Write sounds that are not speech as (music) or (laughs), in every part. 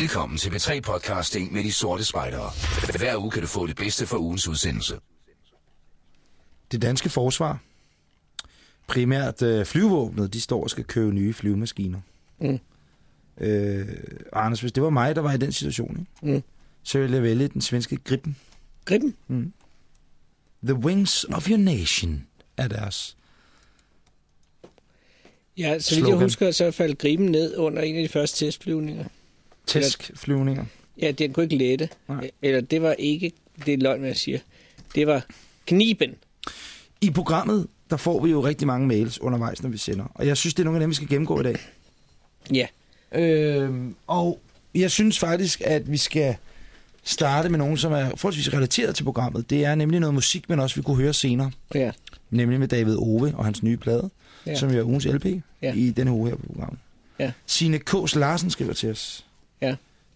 Velkommen til B3 Podcasting med de sorte spejdere. Hver uge kan du få det bedste fra ugens udsendelse. Det danske forsvar, primært øh, flyvåbnet, de står og skal købe nye flyvemaskiner. Mm. Øh, Anders, hvis det var mig, der var i den situation, ikke? Mm. så ville jeg vælge den svenske Gripen. Griben? Mm. The Wings of Your Nation er deres. Ja, så vidt jeg husker, så faldt Griben ned under en af de første testflyvninger. Tæskflyvninger. Ja, den kunne ikke lette. Nej. Eller det var ikke, det er løgn, hvad jeg siger. Det var kniben. I programmet, der får vi jo rigtig mange mails undervejs, når vi sender. Og jeg synes, det er nogle af dem, vi skal gennemgå i dag. (clears throat) Ja. Øhm, og jeg synes faktisk, at vi skal starte med nogen, som er forholdsvis relateret til programmet. Det er nemlig noget musik, men også vi kunne høre senere. Ja. Nemlig med David Ove og hans nye plade, Ja. som jo er ugens LP Ja. i denne uge her på programmet. Ja. Signe K's Larsen skriver til os.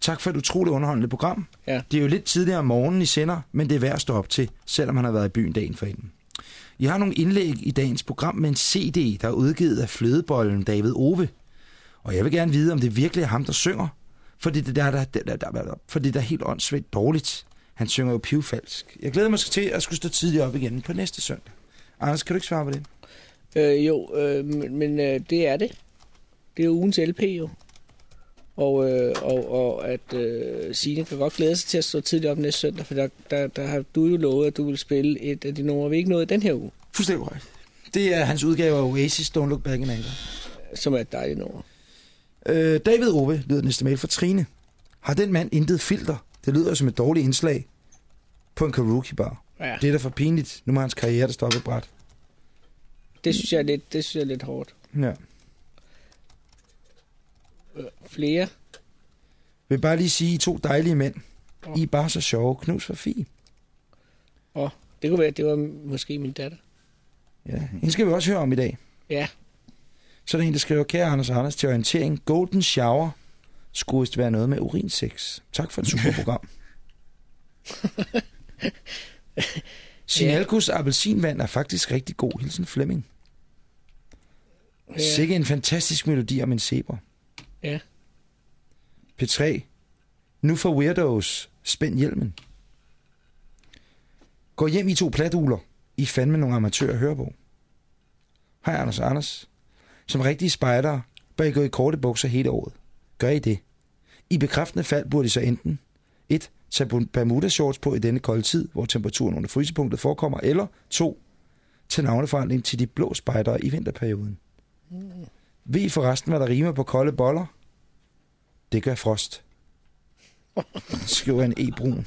Tak for et utroligt underholdende program. Ja. Det er jo lidt tidligere om morgenen, I sender, men det er værd at stå op til, selvom han har været i byen dagen for inden. I har nogle indlæg i dagens program med en CD, der er udgivet af flødebollen David Ove. Og jeg vil gerne vide, om det virkelig er ham, der synger. For det, der, der, der, der, der, for det der er helt åndssvagt dårligt. Han synger jo pivfalsk. Jeg glæder mig til at skulle stå tidligt op igen på næste søndag. Anders, kan du ikke svare på det? Øh, jo, øh, men, øh, det er det. Det er ugens LP jo. Og, øh, og, og at øh, Signe kan godt glæde sig til at stå tidligt op næste søndag, for der, der, der har du jo lovet, at du vil spille et af de numre, vi ikke nåede den her uge, Fuldstændig korrekt. Det er hans udgave af Oasis, Don't Look Back in Anger. som er et dejligt nummer. Øh, David Ove lyder næste mail fra Trine. Har den mand intet filter? Det lyder som et dårligt indslag på en karaoke-bar. Ja, Det er da for pinligt. Nu må hans karriere der stoppe bræt. det synes jeg er lidt, det synes jeg er lidt hårdt. Ja. Øh, flere? Jeg vil bare lige sige, I to dejlige mænd. Åh. I er bare så sjove. Knus for fi. Åh, det kunne være, at det var måske min datter. Ja. Hende skal vi også høre om i dag. Ja, Så er der en, der skriver, kære Anders Anders, til orientering. Golden Shower skulle vist være noget med urinsex. Tak for et super program. (laughs) Sinalkus appelsinvand er faktisk rigtig god. Hilsen Flemming. ja, Sikke en fantastisk melodi om en zebra. Ja. P3. Nu for weirdos. Spænd hjelmen. Gå hjem i to platuler. I fandme nogle amatører at høre på. Hej Anders Anders. Som rigtige spejdere bør I gå i korte bukser hele året. Gør I det? I bekræftende fald burde I så enten 1. Tage Bermuda shorts på i denne kolde tid, hvor temperaturen under frysepunktet forekommer, eller 2. Tage navneforandring til de blå spejdere i vinterperioden. Ved I forresten, hvad der rimer på kolde boller? Det gør frost. Skriver en e-brun.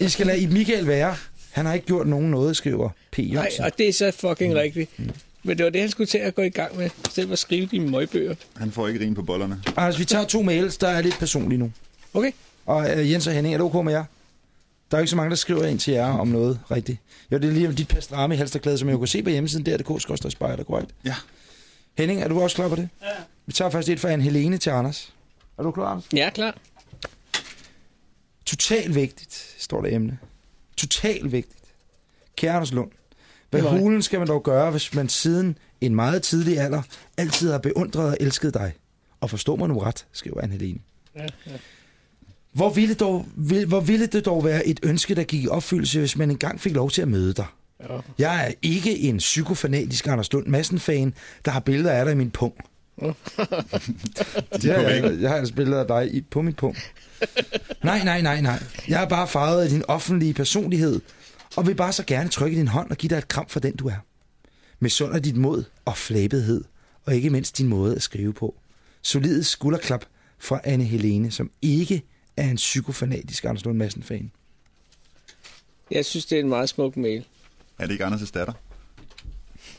I skal lade Ib Michael være. Han har ikke gjort nogen noget, skriver P. Nej, Jørgensen. og det er så fucking mm. rigtigt. Men det var det, han skulle til at gå i gang med. Selv at skrive de møgbøger. Han får ikke rin på bollerne. Altså, vi tager to mails, der er lidt personlige nu. Okay. Og uh, Jens og Henning, er det okay med jer? Der er jo ikke så mange, der skriver ind til jer om noget rigtigt. Jo, det er lige om dit pastrami i halsterklæde, som jeg jo kan se på hjemmesiden, der.dk, skorstræk spejder, korrekt? Ja. Henning, er du også klar på det? Ja. Vi tager først et fra en Helene til Anders. Er du klar, Anders? Ja, klar. Total vigtigt, står der emne. Total vigtigt. Kære Anders Lund, hvad Det det. hulen skal man dog gøre, hvis man siden en meget tidlig alder altid har beundret og elsket dig? Og forstå mig nu ret, skriver Anne Helene. Ja, ja. Hvor ville, dog, vil, hvor ville det dog være et ønske, der gik i opfyldelse, hvis man engang fik lov til at møde dig? ja. Jeg er ikke en psykofanatisk Anders Lund Madsen-fan, der har billeder af dig i min pung. det har jeg, jeg har altså billeder af dig i, på min pung. Nej, nej, nej, nej. Jeg er bare farvet af din offentlige personlighed, og vil bare så gerne trykke din hånd og give dig et kram for den, du er. Med sund af dit mod og flabethed, og ikke mindst din måde at skrive på. Solid skulderklap fra Anne Helene, som ikke er en psykofanatisk Anders Lund Madsen-fan. Jeg synes, det er en meget smuk mail. Er det ikke Anders' datter?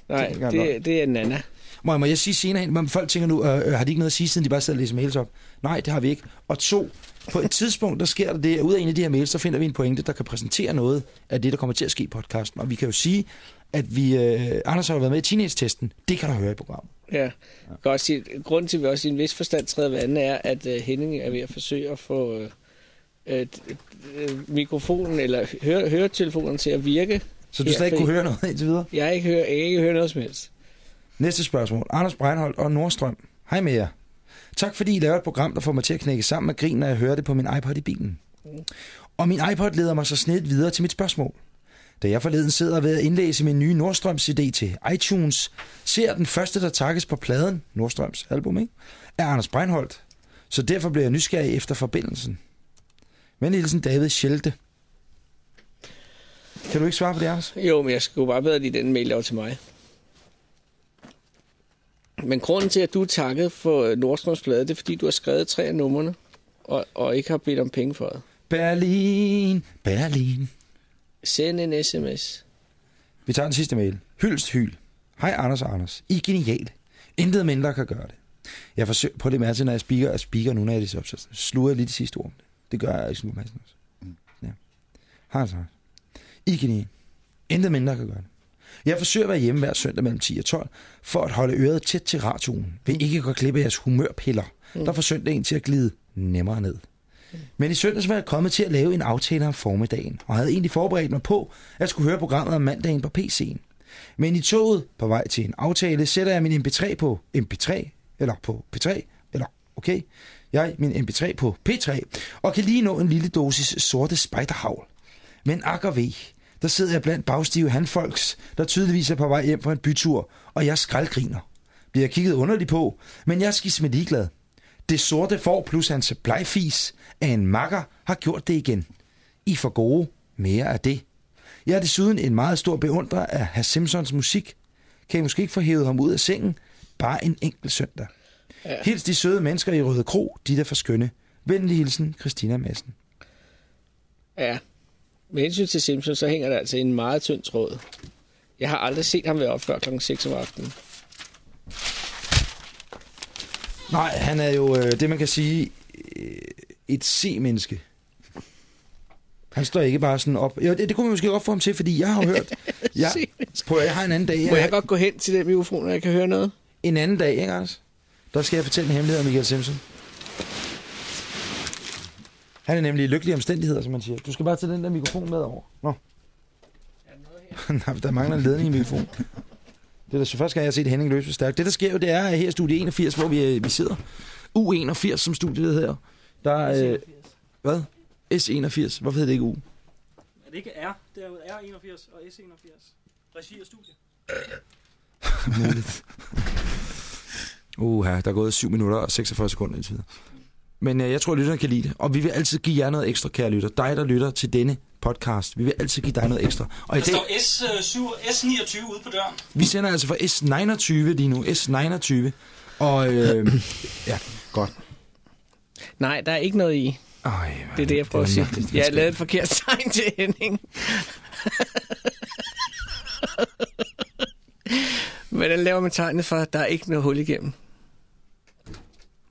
Nej, Det det, det er Nana. Må, må jeg sige senere hen, men folk tænker nu, øh, øh, har de ikke noget at sige, siden de bare sidder og læser mails op? Nej, det har vi ikke. Og to, på et tidspunkt, der sker der det, at ud af en af de her mails, så finder vi en pointe, der kan præsentere noget af det, der kommer til at ske i podcasten. Og vi kan jo sige, at vi, øh, Anders har jo været med i teenage-testen. Det kan du høre i programmet. Ja. Jeg kan også sige, grunden til, at vi også i en vis forstand træder ved anden, er, at uh, Henning er ved at forsøge at få uh, uh, mikrofonen eller høre, høretelefonen til at virke. Så du slet ikke kunne høre noget indtil videre. Jeg ikke hørt, jeg ikke høre noget som helst. Næste spørgsmål. Anders Breinholt og Nordstrøm. Hej med jer. Tak fordi I laver et program, der får mig til at knække sammen med grin, når jeg hører det på min iPod i bilen. Og min iPod leder mig så snedt videre til mit spørgsmål. Da jeg forleden sidder ved at indlæse min nye Nordstrøms CD til iTunes, ser den første, der takkes på pladen, Nordstrøms album, ikke? er Anders Breinholt. Så derfor bliver jeg nysgerrig efter forbindelsen. Men Nielsen David Schelte. Kan du ikke svare på det, Anders? Jo, men jeg skulle bare bedre lige den mail, der til mig. Men grunden til, at du er takket for øh, Nordstrøms plade, det er, fordi du har skrevet tre af numrene, og, og ikke har bedt om penge for det. Berlin, Berlin. Send en sms. Vi tager den sidste mail. Hyldst hyl. Hej Anders og Anders. I er geniale. Intet mindre kan gøre det. Jeg forsøger på det mærke, når jeg speaker, og speaker nu, når jeg er så sluger lige det sidste ord. Det gør jeg ikke sådan også. Ja. Hej så. I er geniale. Intet mindre kan gøre det. Jeg forsøger at være hjemme hver søndag mellem 10 og 12, for at holde øret tæt til radioen, ved ikke at gå glip af jeres humørpiller, der får søndagen til at glide nemmere ned. Men i søndags var jeg kommet til at lave en aftale om formiddagen, og havde egentlig forberedt mig på, at jeg skulle høre programmet om mandagen på PC'en. Men i toget på vej til en aftale sætter jeg min MP3 på MP3, eller på P3, eller okay, jeg min MP3 på P3, og kan lige nå en lille dosis sorte spejderhavl. Men akker ved, der sidder jeg blandt bagstive handfolks, der tydeligvis er på vej hjem fra en bytur, og jeg skraldgriner. Bliver kigget underligt på, men jeg er skisme ligeglad. Det sorte får plus hans blegfis af en makker har gjort det igen. I for gode mere af det. Jeg er desuden en meget stor beundrer af Herr Simpsons musik. Kan I måske ikke få hævet ham ud af sengen? Bare en enkelt søndag. Ja. Hils de søde mennesker i Røde Kro, de der for skønne. Venlig hilsen, Christina Madsen. Ja. Med hensyn til Simpson, så hænger der altså en meget tynd tråd. Jeg har aldrig set ham være op før klokken 6 om aftenen. Nej, han er jo øh, det, man kan sige, øh, et C-menneske. Han står ikke bare sådan op. Jo, det, det kunne man måske godt få ham til, fordi jeg har hørt... (laughs) jeg, på, jeg har en anden dag... Må jeg godt gå hen til den mikrofon, og jeg kan høre noget? En anden dag, ikke Anders? Der skal jeg fortælle en hemmelighed om Michael Simpson. Han er nemlig i lykkelige omstændigheder, som man siger. Du skal bare tage den der mikrofon med over. Nå. (laughs) Nej, der mangler en ledning i mikrofonen. Det er da så første gang, jeg har set Henning løse stærkt. Det, der sker jo, det er her i studie 81, hvor vi, øh, vi sidder. U81, som studiet hedder. Der er... Øh, hvad? S81. Hvorfor hedder det ikke U? Er det ikke R? Det er jo R81 og S81. Regi og studie. (laughs) Muligt. Uha, der er gået 7 minutter og 46 sekunder indtil videre. Men øh, jeg tror, at lytterne kan lide det. Og vi vil altid give jer noget ekstra, kære lytter. Dig, der lytter til denne podcast. Vi vil altid give dig noget ekstra. Og i Der dag, står S7, S29 ude på døren. vi sender altså fra S29 lige nu. S29. Og øh, (clears throat) ja, godt. Nej, der er ikke noget i. Ej, Det er det, jeg prøver at sige. Jeg har lavet et forkert tegn til Henning. (laughs) Hvordan laver man tegnet for, at der er ikke noget hul igennem?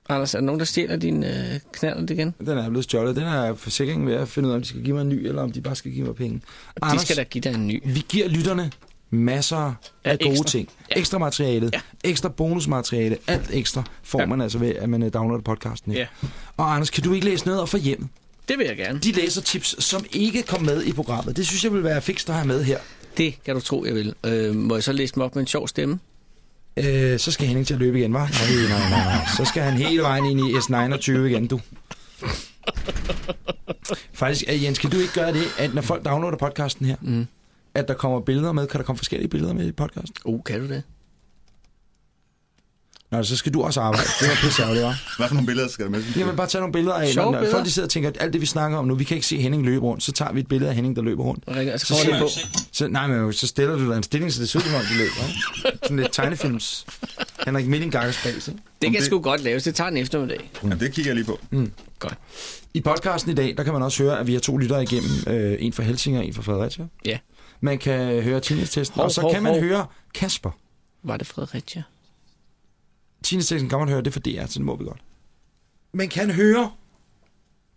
Anders, er der nogen, der stjæler din øh, knaller igen? Den er blevet stjålet. Den er forsikringen ved at finde ud af, om de skal give mig en ny, eller om de bare skal give mig penge. Og de skal da give dig en ny. Vi giver lytterne masser af Ja, gode ekstra. ting. Ja. Ekstra materialet, Ja. ekstra bonusmateriale, alt ekstra får Ja. man altså ved, at man øh, downloader podcasten. Ikke? Ja. Og Anders, kan du ikke læse noget op for hjem? Det vil jeg gerne. De læser tips, som ikke kom med i programmet. Det synes jeg vil være fikst at have med her. Det kan du tro, jeg vil. Øh, må jeg så læse dem op med en sjov stemme? Øh, så skal Henning til at løbe igen, hva'? Nej, nej, nej, nej. Så skal han hele vejen ind i S29 igen, du. Faktisk, øh, Jens, kan du ikke gøre det, at når folk downloader podcasten her, Mm. at der kommer billeder med? Kan der komme forskellige billeder med i podcasten? Uh, kan du det? Nå, så skal du også arbejde. Det var pisse ærgerligt, hva'? Hvad for nogle billeder skal der med? Jamen, bare tage nogle billeder af, Sjove når, når billeder. folk de sidder og tænker, at alt det, vi snakker om nu, vi kan ikke se Henning løbe rundt, så tager vi et billede af Henning, der løber rundt. Ringer, og så Så det på. Så, nej, men så stiller du dig en stilling, så det ser ud som om, de løber. Ikke? Sådan lidt tegnefilms. Henrik Millingakkers bag, ikke? Det kan det- sgu godt laves. Det tager en eftermiddag. Ja, det kigger jeg lige på. Godt. I podcasten i dag, der kan man også høre, at vi har to lyttere igennem. Øh, en fra Helsinger og en fra Fredericia. Ja. Man kan høre Teenage-testen, og så hov, kan man hov. høre Kasper. Var det Fredericia? Teenage-testen kan man høre, det er for DR, så det må vi godt. Man kan høre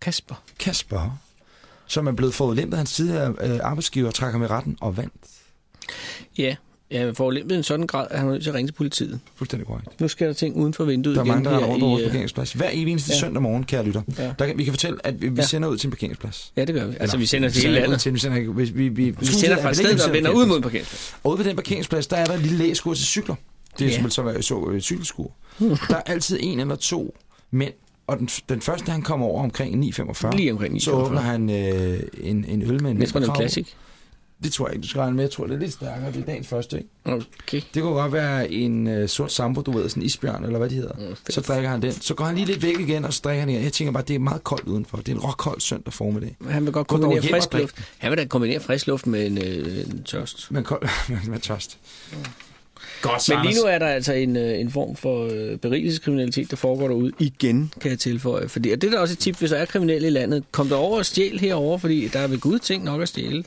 Kasper. Kasper, som er blevet forudlæmpet af hans tidligere øh, arbejdsgiver, trækker med retten og vandt. Ja, jeg får i en sådan grad, at han er nødt til at ringe til politiet. Fuldstændig korrekt. Nu sker der ting uden for vinduet Der er igen. mange, der er her rundt på vores øh, parkeringsplads. Hver evig eneste Ja. søndag morgen, kære lytter. Ja. Der kan, vi kan fortælle, at vi, vi Ja. sender ud til en parkeringsplads. Ja, det gør vi. Altså, Eller, vi sender til vi hele landet. Til, vi sender ikke, vi, vi, vi, Vi sender fra et sted, der vender ud mod en parkeringsplads. Og ude ved den parkeringsplads, der er der en lille læskur til cykler. Det er ja. som så, så øh, cykelskur. Der er altid en eller to Men, og den, den første, han kommer over omkring 9.45, Lige omkring så 9.45. åbner han øh, en, en øl med en Næsten en krav. Classic. Det tror jeg ikke, du skal regne med. Jeg tror, det er lidt stærkere. Det er dagens første, ikke? Okay. Det kunne godt være en øh, sort sambo, du ved, sådan en isbjørn, eller hvad de hedder. Mm, Så drikker han den. Så går han lige lidt væk igen, og så drikker han igen. Jeg tænker bare, det er meget koldt udenfor. Det er en råkold søndag formiddag. Han vil godt Gå dog kombinere hjem og frisk drik. luft. Han vil da kombinere frisk luft med en, øh, en tørst. Men kold, (laughs) men med tørst. Godt, Men lige nu er der altså en, øh, en form for øh, berigelseskriminalitet, der foregår derude igen, kan jeg tilføje. Fordi, og det er da også et tip, hvis der er kriminelle i landet. Kom der over og stjæl herover, fordi der er ved gud ting nok at stjæle.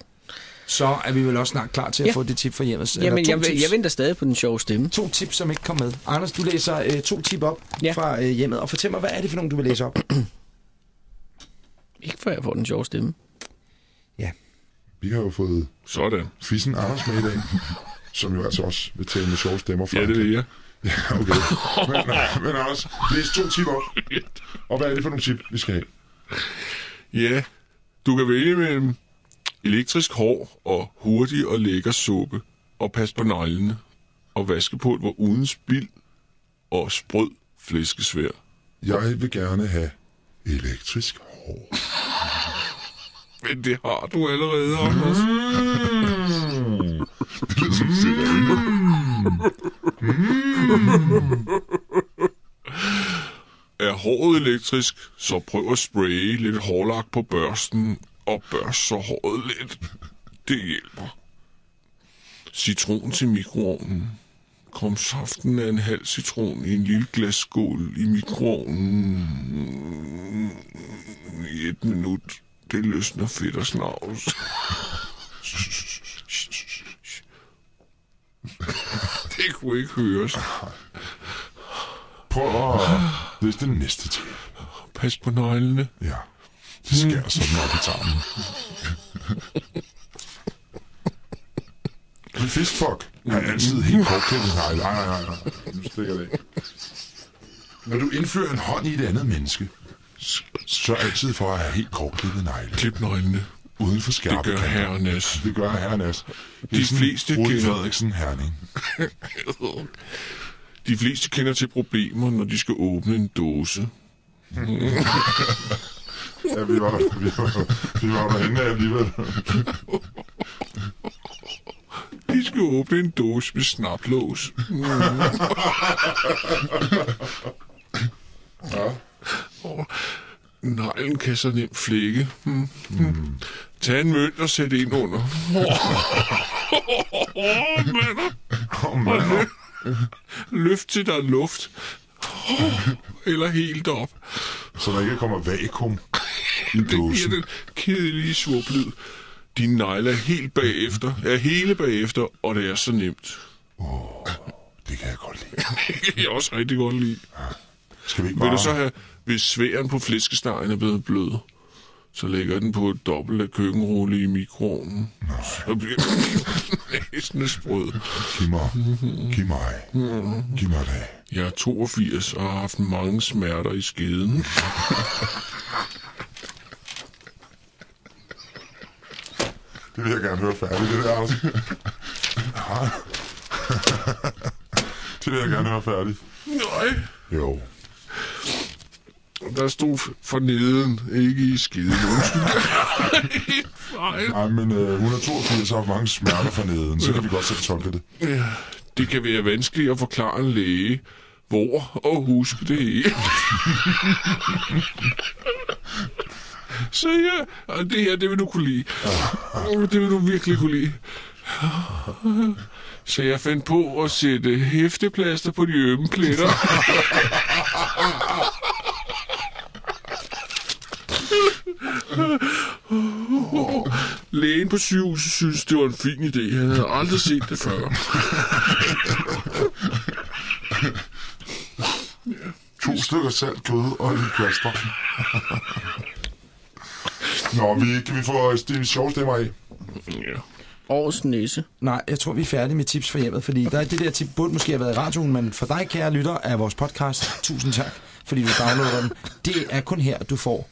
Så er vi vel også snart klar til at Ja. få det tip fra hjemmet. Jamen, to jeg, tips. jeg venter stadig på den sjove stemme. To tips, som ikke kom med. Anders, du læser øh, to tip op Ja. fra øh, hjemmet. Og fortæl mig, hvad er det for nogen, du vil læse op? Ikke før jeg får den sjove stemme. Vi har jo fået Sådan. Fissen Anders med i dag, (laughs) som jo altså også vil tale med sjove stemmer fra. Ja, det vil jeg. (laughs) Ja, okay. Men, men Anders, læs to tip op. Og hvad er det for nogle tip, vi skal have? Ja, du kan vælge mellem elektrisk hår og hurtig og lækker suppe. Og pas på neglene. Og vaskepulver uden spild. Og sprød flæskesvær. Jeg vil gerne have elektrisk hår. Men det har du allerede, Anders ligesom sidder mm. Er håret elektrisk, så prøv at spraye lidt hårlak på børsten. Og børst så håret lidt. Det hjælper. Citron til mikroovnen. Kom saften af en halv citron i en lille glasskål i mikroovnen i et minut. Det løsner fedt og snavs. (laughs) (laughs) Det kunne ikke høres. Prøv at læse den næste tip. Pas på neglene. Ja, det skærer sådan op i tarmen. (laughs) Men fiskfuck har altid helt kortklædte negle. Nej, nej, nej, nej. Nu stikker det. Når du indfører en hånd i et andet menneske, s- sørg altid for at have helt kortklædte negle. Klip neglene. Uden for Det skærpe gør herre Nas. Det gør herre Nas. De fleste Rudi kender- Frederiksen Herning. (laughs) De fleste kender til problemer, når de skal åbne en dåse. Ja, vi var vi var, vi var derhenne alligevel. De skal åbne en dåse med snaplås. (laughs) Ja. Neglen kan så nemt flække. Mm. Mm. Tag en mønt og sæt ind under. Åh, mand. Løft til der er luft. Eller helt op. Så der ikke kommer vakuum i Det giver dåsen. den kedelige svublyd. Dine negle er helt bagefter, er hele bagefter, og det er så nemt. Det kan jeg godt lide. (laughs) Det kan jeg også rigtig godt lide. Skal vi ikke Vil bare... du så have, hvis sværen på flæskestegen er blevet blød, så lægger den på et dobbelt af køkkenrulle i mikroovnen. Så bliver den (laughs) næsten sprød. Giv mig. Giv mig. Giv mig det. Jeg er 82 og har haft mange smerter i skeden. Det vil jeg gerne høre færdigt, det der, Anders. (laughs) det vil jeg gerne høre færdigt. Nej, Jo. Der stod for neden, ikke i. Fejl. (laughs) Nej, men øh, 182 har mange smerter for neden, så kan vi godt selv tolke det. Ja, det kan være vanskeligt at forklare en læge, hvor og huske det. (laughs) Så ja, og det her, det vil du kunne lide. Det vil du virkelig kunne lide. Så jeg fandt på at sætte hæfteplaster på de ømme pletter. (laughs) Lægen på sygehuset synes, det var en fin idé. Han havde aldrig set det før. To stykker salt, kød og en plaster. Nå, vi, kan vi få de sjove stemmer af? Ja. Årets næse. Nej, jeg tror, vi er færdige med tips for hjemmet, fordi der er det der tip burde måske have været i radioen, men for dig, kære lytter af vores podcast, tusind tak, fordi du downloader den. Det er kun her, du får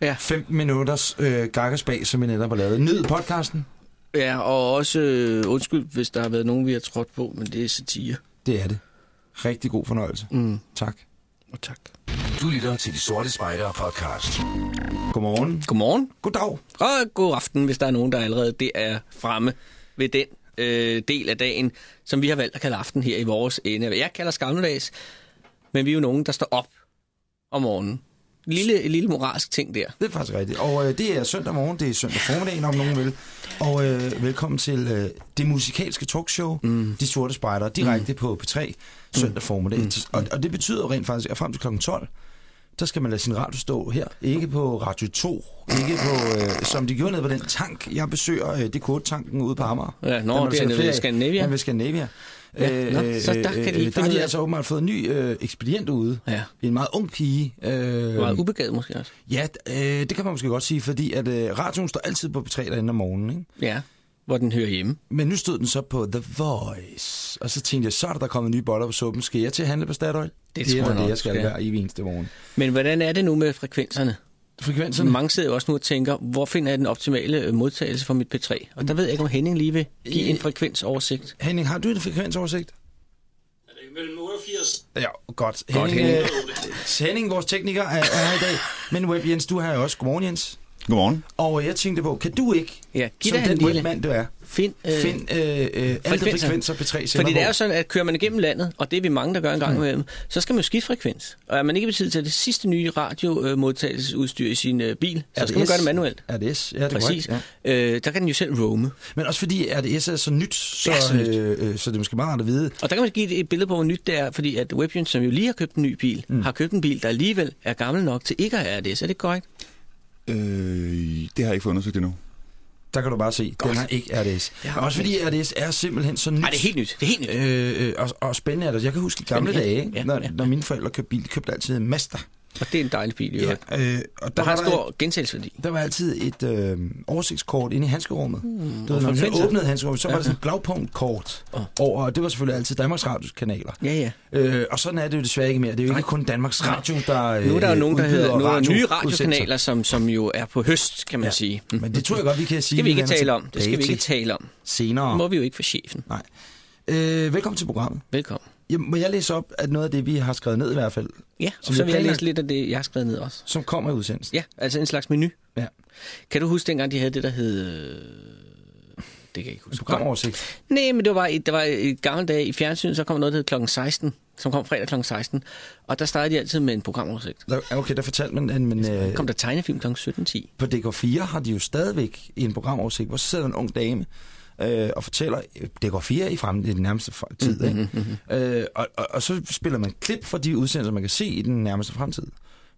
Ja. 15 minutters øh, gakkersbag, som vi netop har lavet. Nyd podcasten. Ja, og også øh, undskyld, hvis der har været nogen, vi har trådt på, men det er satire. Det er det. Rigtig god fornøjelse. Mm. Tak. Og tak. Du lytter til De Sorte Spejdere podcast. Godmorgen. Godmorgen. Goddag. Og god aften, hvis der er nogen, der allerede det er fremme ved den øh, del af dagen, som vi har valgt at kalde aften her i vores ende. Jeg kalder skammeldags, men vi er jo nogen, der står op om morgenen. Lille, lille moralsk ting der. Det er faktisk rigtigt. Og øh, det er søndag morgen, det er søndag formiddag, om nogen vil. Og øh, velkommen til øh, det musikalske talkshow, mm. De Sorte Spejder, direkte mm. på P3 søndag formiddag. Mm. Og, og det betyder jo rent faktisk, at frem til kl. 12, der skal man lade sin radio stå her. Ikke på Radio 2, ikke på, øh, som de gjorde nede på den tank, jeg besøger, øh, det tanken ude på Amager. Ja, nå, Der må det er nede ved af. Scandinavia. Ja, ved Scandinavia. Ja, så der kan de ikke der finde har de altså åbenbart fået en ny øh, ekspedient ude. Ja. En meget ung pige. Øh, Meget ubegavet måske også. Ja, øh, det kan man måske godt sige, fordi at øh, radioen står altid på P3 derinde om morgenen, ikke? Ja, hvor den hører hjemme. Men nu stod den så på The Voice. Og så tænkte jeg, så er der kommet nye boller på suppen. Skal jeg til at handle på Statoil? Det det tror er jeg det, jeg skal hver evig eneste morgen. Men hvordan er det nu med frekvenserne? Frekvenserne? Mange sidder jo også nu og tænker, hvor finder jeg den optimale øh, modtagelse for mit P3? Og der ved jeg ikke, om Henning lige vil give en Øh. frekvensoversigt. Henning, har du en frekvensoversigt? Er det mellem 88? Ja, godt. Godt, Henning, Henning. øh, Henning, vores tekniker, er, er her i dag. Men Web Jens, du er her også. Godmorgen, Jens. Godmorgen. Og jeg tænkte på, kan du ikke, Ja, giv som den webmand du er, find, øh, find øh, øh, alle frekvenser. frekvenser P3 sender Fordi det er på? jo sådan, at kører man igennem landet, og det er vi mange, der gør en gang Mm. imellem, så skal man jo skifte frekvens. Og er man ikke besiddet til det sidste nye radiomodtagelsesudstyr i sin øh, bil, så skal man RDS. gøre det manuelt. RDS, ja, det er Præcis. korrekt. Ja. Øh, der kan den jo selv roame. Men også fordi RDS er så nyt, så, Det er så nyt. Øh, øh, så det er måske meget rart at vide. Og der kan man give et- billede på, hvor nyt det er, fordi at Webjens, som jo lige har købt en ny bil, mm. har købt en bil, der alligevel er gammel nok til ikke at have RDS. Er det korrekt? Øh, det har jeg ikke fået undersøgt endnu. Der kan du bare se, Godt. den har ikke RDS. Ja, Også fordi RDS er simpelthen så nyt. Nej, det er helt nyt. Det er helt nyt. Øh, øh, og, og spændende er det. Jeg kan huske i gamle Spændende. dage, ikke? Ja, når, ja. når mine forældre købte bil, de købte altid en Mazda. Og det er en dejlig bil, i øvrigt. øh, og der, Der har var stor gentagelsesværdi. der var altid et øh, oversigtskort inde i handskerummet. Hmm, du ved, når man åbnede handskerummet, så var Ja, der sådan et blagpunktkort Åh. over, og det var selvfølgelig altid Danmarks Radios kanaler. Ja, ja. Øh, og sådan er det jo desværre ikke mere. Det er jo ikke kun Danmarks Radio, der øh, Nu er der jo nogen, der hedder er der nye radiokanaler, som, som jo er på høst, kan man Ja. sige. Mm. Men det tror jeg godt, vi kan sige. Det skal vi ikke tale om. Det skal vi ikke tale om. senere. Det må vi jo ikke for chefen. Nej. Øh, velkommen til programmet. Velkommen. Jamen, må jeg læse op af noget af det, vi har skrevet ned i hvert fald, Ja, Som så vil jeg læse lidt af det, jeg har skrevet ned også. som kommer i udsendelsen? Ja, altså en slags menu. Ja. Kan du huske dengang, de havde det, der hed... øh, Det kan jeg ikke huske. programoversigt. Nej, men det var, det var i gamle dage i fjernsynet, så kom noget, der hed klokken 16, som kom fredag klokken 16. Og der startede de altid med en programoversigt. Okay, der fortalte man, at men, øh, kom der tegnefilm klokken 17.10. på DK4 har de jo stadigvæk en programoversigt, hvor sidder en ung dame øh, og fortæller øh, DK4 i frem i den nærmeste tid. Ikke? Øh, og, og, og så spiller man klip fra de udsendelser, man kan se i den nærmeste fremtid.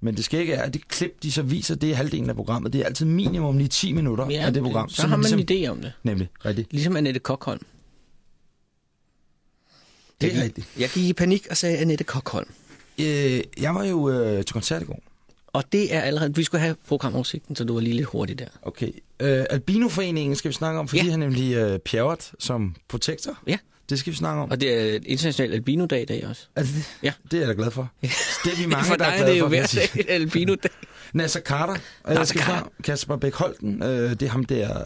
Men det skal ikke er, at det klip, de så viser, det er halvdelen af programmet. Det er altid minimum lige 10 minutter Ja, af det program. så har man ligesom, en idé om det. Nemlig, rigtigt. Ligesom Annette Kokholm. Det Jeg er gik- rigtigt. Jeg gik i panik og sagde Annette Kokholm. Øh, jeg var jo øh, til koncert i går. Og det er allerede... Vi skulle have programoversigten, så du var lige lidt hurtig der. Okay. Øh, Albinoforeningen skal vi snakke om, fordi Ja. han nemlig øh, pjerret som protektor. Ja. Det skal vi snakke om. Og det er international albino-dag i dag også. Altså, det, Ja. det er jeg da glad for. Det er vi (laughs) mange, For der dig er er glade det jo for, hver dag (laughs) albino-dag. Nasser Carter. Nasser Nasser Carter. Kasper Bæk Holten. Øh, det er ham der...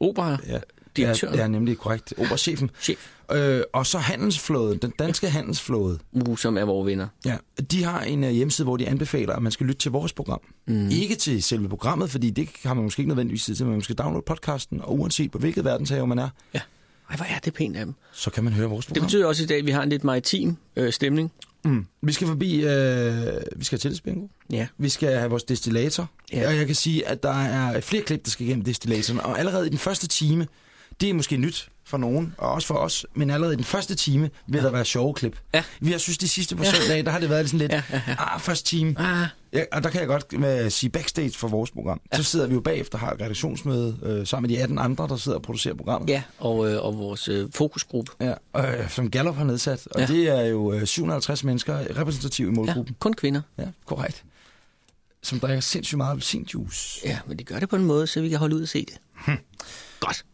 Opera. Ja, Direktøren. Det er, det er nemlig korrekt. Operachefen. Chef. Øh, og så handelsflåden, den danske handelsflåde. Uh, som er vores venner. Ja, de har en uh, hjemmeside, hvor de anbefaler, at man skal lytte til vores program. Mm. Ikke til selve programmet, fordi det har man måske ikke nødvendigvis tid til, men man skal downloade podcasten, og uanset på hvilket verdenshav man er, Ja. Ej, hvor er det pænt af dem. så kan man høre vores Det program. betyder også i dag, at vi har en lidt maritim øh, stemning. Mm. Vi skal forbi, øh, vi skal til bingo. Ja. Vi skal have vores destillator. Ja. Ja. Og jeg kan sige, at der er flere klip, der skal igennem destillatoren. Og allerede i den første time, det er måske nyt for nogen, og også for os, men allerede i den første time vil ja. der være sjove klip. Ja. Vi har synes, de sidste på Ja. søndag, der har det været sådan lidt, Ja, ja, ja. ah, første time. Ah, Ja, og der kan jeg godt med, sige backstage for vores program. Ja. Så sidder vi jo bagefter og har et redaktionsmøde øh, sammen med de 18 andre, der sidder og producerer programmet. ja, og, øh, og vores øh, fokusgruppe. Ja, øh, som Gallup har nedsat. Og Ja. ja. det er jo øh, 750 mennesker repræsentative i Ja, målgruppen. kun kvinder. Ja, ja korrekt. Som drikker sindssygt meget appelsinjuice. Ja, men de gør det på en måde, så vi kan holde ud og se det. Hm. Godt.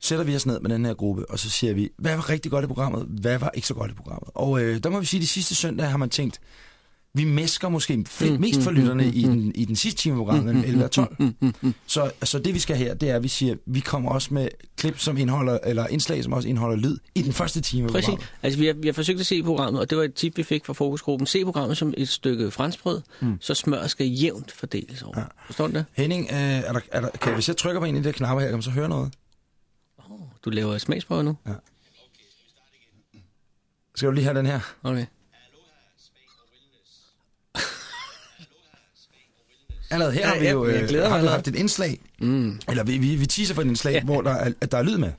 Sætter vi os ned med den her gruppe, og så siger vi, hvad var rigtig godt i programmet, hvad var ikke så godt i programmet. Og øh, der må vi sige, at de sidste søndag har man tænkt, Vi mesker måske fl- mest for lytterne i den, i den sidste time af programmet, mellem 11 og 12. Så, så det vi skal her, det er, at vi siger, vi kommer også med klip, som indeholder, eller indslag, som også indeholder lyd, i den første time af Præcis. programmet. Altså, vi har, vi har forsøgt at se programmet, og det var et tip, vi fik fra fokusgruppen. Se programmet som et stykke franskbrød, mm. så smøret skal jævnt fordeles over. Ja. Forstår du det? Henning, øh, er der, er der, kan, hvis jeg trykker på en af de der knapper her, kan man så høre noget? Du laver smagsprøver nu? Skal du lige have den her? Okay. (laughs) Allerede her Ja, har vi ja, jo jeg øh, glæder mig har vi haft et indslag, Mm. eller vi, vi, vi teaser for et indslag, Ja. hvor der er, der er lyd med.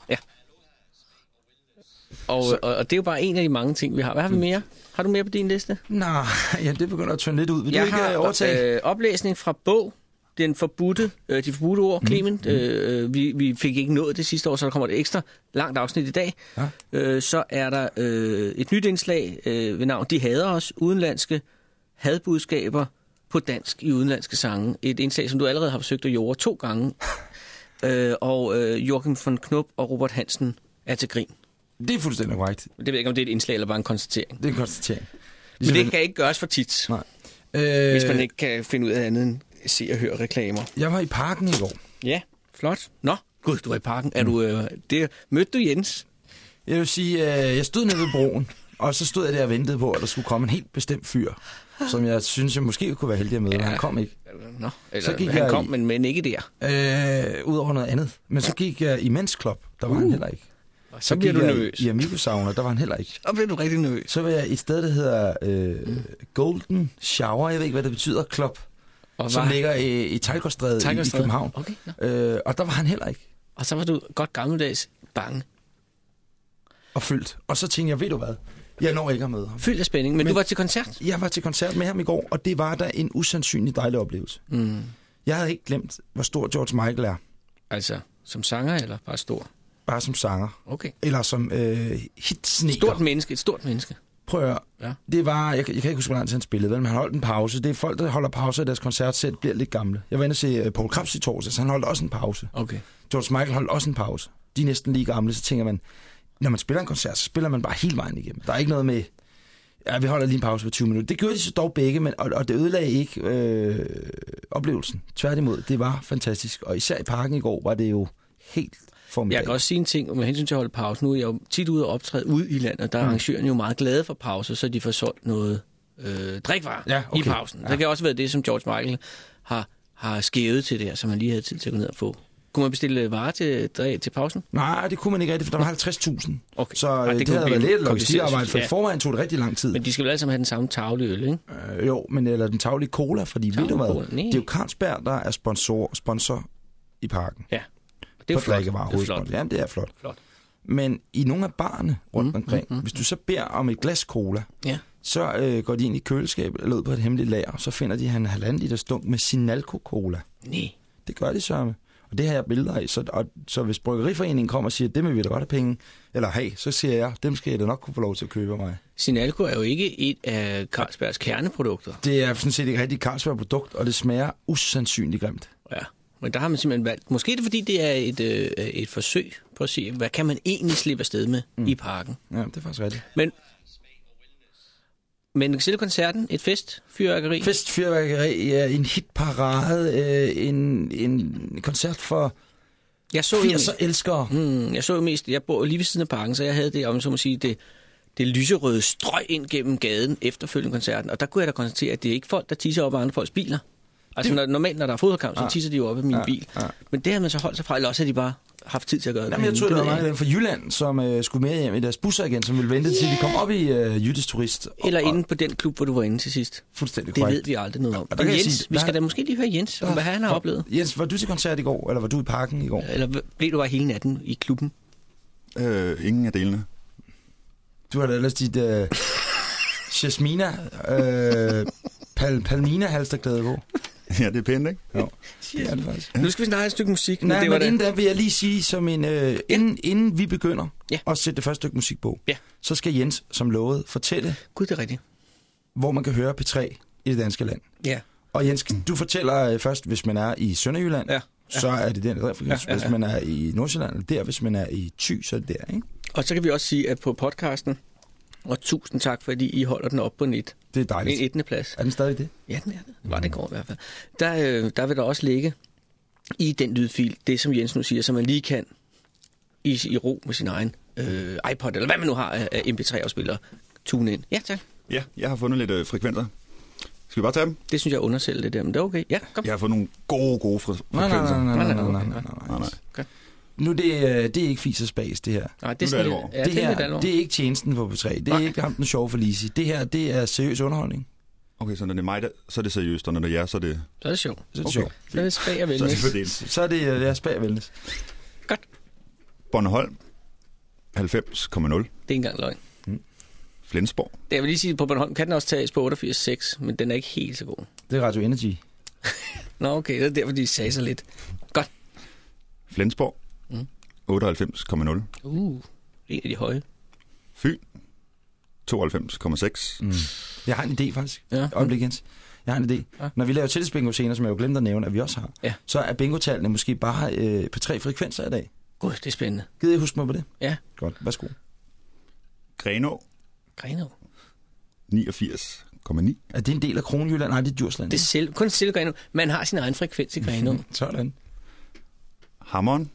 Og, og, og det er jo bare en af de mange ting, vi har. Hvad har vi mere? Har du mere på din liste? Nej, (laughs) ja, det begynder at tørne lidt ud. Vil jeg du ikke har øh, overtage? Øh, oplæsning fra bog, den forbudte, øh, de forbudte ord, Clement. Øh, vi, vi fik ikke nået det sidste år, så der kommer et ekstra langt afsnit i dag. Ja. Øh, så er der øh, et nyt indslag øh, ved navn De hader os, udenlandske hadbudskaber på dansk i udenlandske sange. Et indslag, som du allerede har forsøgt at jorde to gange. (laughs) øh, og øh, Joachim von Knop og Robert Hansen er til grin. Det er fuldstændig korrekt. Det ved jeg ikke, om det er et indslag eller bare en konstatering. Det er en konstatering. Men det kan ikke gøres for tit, Nej. Øh, hvis man ikke kan finde ud af andet end se og høre reklamer. Jeg var i parken i går. Ja, flot. Nå, gud, du var i parken. Er du, øh, det, mødte du Jens? Jeg vil sige, øh, jeg stod nede ved broen, og så stod jeg der og ventede på, at der skulle komme en helt bestemt fyr, som jeg synes, jeg måske kunne være heldig at møde, men han kom ikke. Nå, eller Så gik han jeg kom, i- men, men ikke der. Øh, Udover noget andet. Men så gik jeg i Men's Club, der var uh. han heller ikke. Og så bliver du nervøs. i Amigo Sauna, der var han heller ikke. Så bliver du rigtig nervøs. Så var jeg i et sted, der hedder øh, Golden Shower, jeg ved ikke, hvad det betyder, Club, Og, som var- ligger i, i Tejlgårdstræde i, i. København. Okay, nå. Øh, og der var han heller ikke. Og så var du godt gammeldags bange. Og fyldt. Og så tænkte jeg, ved du hvad? Jeg når ikke at møde ham. Fyldt af spænding. Men, men Men- du var til koncert? Jeg var til koncert med ham i går, og det var da en usandsynlig dejlig oplevelse. Mm. Jeg havde ikke glemt, hvor stor George Michael er. Altså, som sanger eller bare stor? Bare som sanger. Okay. Eller som øh, hitsneker. Stort menneske, et stort menneske. Prøv at høre. Ja. Det var, jeg, kan- jeg kan ikke huske, hvor lang tid han spillede, men han holdt en pause. Det er folk, der holder pause i deres koncertsæt, bliver lidt gamle. Jeg var inde og se uh, Paul Krabs i torsdags, han holdt også en pause. Okay. George Michael holdt også en pause. De er næsten lige gamle, så tænker man, når man spiller en koncert, så spiller man bare hele vejen igennem. Der er ikke noget med, ja, vi holder lige en pause på 20 minutter. Det gjorde de så dog begge, men, og, og det ødelagde ikke øh, oplevelsen. Tværtimod, det var fantastisk. Og især i parken i går var det jo helt Jeg formidabelt. kan også sige en ting med hensyn til at holde pause. Nu er jeg jo tit ude og optræde ude i landet, og der er Mm. arrangørerne jo meget glade for pause, så de får solgt noget øh, drikvarer Ja, okay. i pausen. Ja. Ja. Det kan også være det, som George Michael har, har skævet til det her, som han lige havde tid til at gå ned og få. Kunne man bestille varer til, til pausen? Nej, det kunne man ikke rigtigt, for der var 50.000. Okay. Så Ej, øh, det det, havde været lidt logistikarbejde, for jeg. forvejen tog det rigtig lang tid. Men de skal vel alle sammen have den samme tavle øl, ikke? Øh, jo, men eller den taglige cola, fordi ved du hvad? Det er jo Carlsberg, der er sponsor, sponsor i parken. Ja. Det er For flot. drikkevarer, Det er flot. hovedsponsor. Jamen, det er flot. Flot. Men i nogle af barne rundt Mm, omkring, mm, mm, hvis du så beder om et glas cola, Ja. så øh, går de ind i køleskabet eller ud på et hemmeligt lager, så finder de en halvanden liter stunk med Sinalco Cola. Nej. Det gør de så. Og det har jeg billeder af. Så, og, så hvis Bryggeriforeningen kommer og siger, det vil vi da godt have penge, eller have, så siger jeg, dem skal jeg da nok kunne få lov til at købe af mig. Sinalco er jo ikke et af Carlsbergs kerneprodukter. Det er sådan set ikke rigtig Carlsberg produkt, og det smager usandsynligt grimt. Ja. Men der har man simpelthen valgt. Måske er det, fordi det er et, øh, et forsøg på at se, hvad kan man egentlig slippe afsted med mm. i parken. Ja, det er faktisk rigtigt. Men, men selve koncerten, et fest, fyrværkeri. Fest, fyrværkeri, ja, en hitparade, øh, en, en koncert for Jeg så, jo, 80'er elskere. hmm, jeg så jo mest, jeg bor lige ved siden af parken, så jeg havde det, om så må sige, det, det lyserøde strøg ind gennem gaden efterfølgende koncerten. Og der kunne jeg da konstatere, at det er ikke folk, der tisser op af andre folks biler. Altså Det- når, normalt, når der er fodboldkamp, så Ja. tisser de jo op af min Ja, bil. ja. Men det har man så holdt sig fra, eller også har de bare haft tid til at gøre det. Jamen, jeg tror, Det der var mange af dem fra Jylland, som øh, skulle med hjem i deres busser igen, som ville vente til de kom op i øh, Jyttes Turist. Og, Eller inde på den klub, hvor du var inde til sidst. Fuldstændig Det korrekt. ved vi aldrig noget om. Og jeg Jens, sige, vi skal da måske lige høre Jens, om hvad han har oplevet. Jens, var du til koncert i går, eller var du i parken i går? Eller blev du bare hele natten i klubben? Øh, ingen af delene. Du har da ellers dit øh, (laughs) Jasmina, øh, pal, Palmina halsterklæde på. Ja, det er pænt, ikke? Jo, (laughs) det er det faktisk. Nu skal vi snakke et stykke musik. Nej, det var men inden da vil jeg lige sige, som en, øh, inden, inden vi begynder Ja. at sætte det første stykke musik på, Ja. så skal Jens, som lovet, fortælle, Gud, det er rigtigt. hvor man kan høre P3 i det danske land. Ja. Og Jens, du fortæller øh, først, hvis man er i Sønderjylland, Ja. så er det den der frekvens. Ja, ja, ja. Hvis man er i Nordsjælland, der. Hvis man er i Thy, så er det der, ikke? Og så kan vi også sige, at på podcasten, Og tusind tak, fordi I holder den op på net. Det er En dejligt. 18. plads. Er den stadig det? Ja, den er det. Var det går i hvert fald. Der, øh, der vil der også ligge i den lydfil, det som Jens nu siger, som man lige kan i, i ro med sin egen øh, iPod, eller hvad man nu har af, af MP3-afspillere, tune ind. Ja, tak. Ja, jeg har fundet lidt øh, frekvenser. Skal vi bare tage dem? Det synes jeg undersælger det der, men det er okay. Ja, kom. Jeg har fået nogle gode, gode frekvenser. nej, nej, nej, nej, Nej, nej, nej, nej, nej, nej, nej. nej. Nu det, øh, det er ikke fis og spas, det her. Nej, det er er sådan det alvor. ja, det det er det er ikke tjenesten på P3. Det er Nej. ikke ham den sjove for Lisi. Det her, det er seriøs underholdning. Okay, så når det er mig, der, så er det seriøst, og når det er jer, så er det... Så er det sjovt. Så er det Okay. sjovt. Så er det spag og Så er det wellness. Så er det øh, ja, spag og wellness. Godt. Bornholm, 90,0. Det er ikke engang løgn. Flensborg, Det jeg vil lige sige, på Bornholm kan den også tages på 88,6, men den er ikke helt så god. Det er Radio Energy. (laughs) Nå, okay, det er derfor, de sagde så lidt. Godt. Flensborg, Mm. 98,0. Uh, en af de høje. Fyn, 92,6. Mm. Jeg har en idé faktisk. Ja. Øjeblik, Jens. Jeg har en idé. Ja. Når vi laver tillidsbingo senere, som jeg jo glemte at nævne, at vi også har, Ja. så er bingo-tallene måske bare øh, på tre frekvenser i dag. Gud, det er spændende. Gider I huske mig på det? Ja. Godt, værsgo. Grenå, Grenå. 89,9. Er det en del af Kronjylland? Nej, det er Djursland. Det er selv, kun selv Grenå. Man har sin egen frekvens i Grenå. (laughs) Sådan. Hammeren,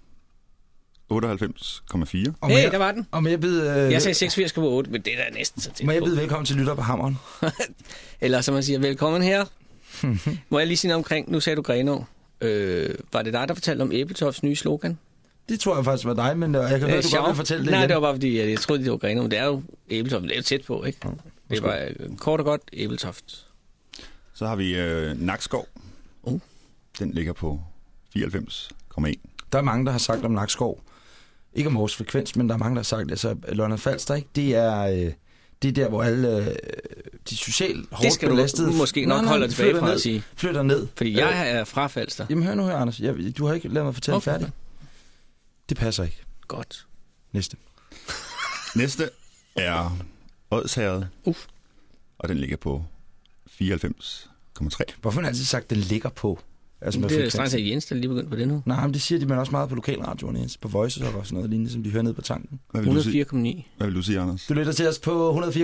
98,4. Og må, Hey, jeg, der var den. og må jeg byde, øh, Jeg sagde 86,8, men det er da næsten så tæt må jeg på. byde velkommen til lytter på hammeren? (laughs) Eller som man siger, velkommen her. (laughs) Må jeg lige sige noget omkring, nu sagde du Grenå. Øh, var det dig, der fortalte om Æbletofts nye slogan? Det tror jeg faktisk var dig, men øh, jeg kan høre, du sjov. godt vil fortælle det Nej, igen. det var bare fordi, jeg, jeg troede, det var Grenå, men det er jo Æbeltoft. Det er jo tæt på, ikke? Det var øh, kort og godt Æbeltoft. Så har vi øh, Nakskov. Uh. Den ligger på 94,1. Der er mange, der har sagt om Nakskov. Ikke om vores frekvens, men der er mange, der har sagt, altså London Falster, ikke? Det er, øh, det er der, hvor alle øh, de socialt hårdt Det skal du belastede... måske Nej, nok nej, holde dig tilbage flytter fra ned, at sige. Flytter ned. Fordi jeg er fra Falster. Jamen hør nu her, Anders. Jeg, du har ikke lavet mig fortælle okay. Færdig. Det passer ikke. Godt. Næste. (laughs) Næste er Odsherred. Uff. Og den ligger på 94,3. Hvorfor har man altid sagt, at den ligger på? Altså med Det er frekvens? strengt set Jens, der lige begyndt på det nu. Nej, men det siger de man også meget på lokalradioen, Jens. På Voices og sådan noget lignende, som de hører ned på tanken. Hvad vil, du sige? 104,9. Hvad vil du sige, Anders? Du lytter til os på 104,9.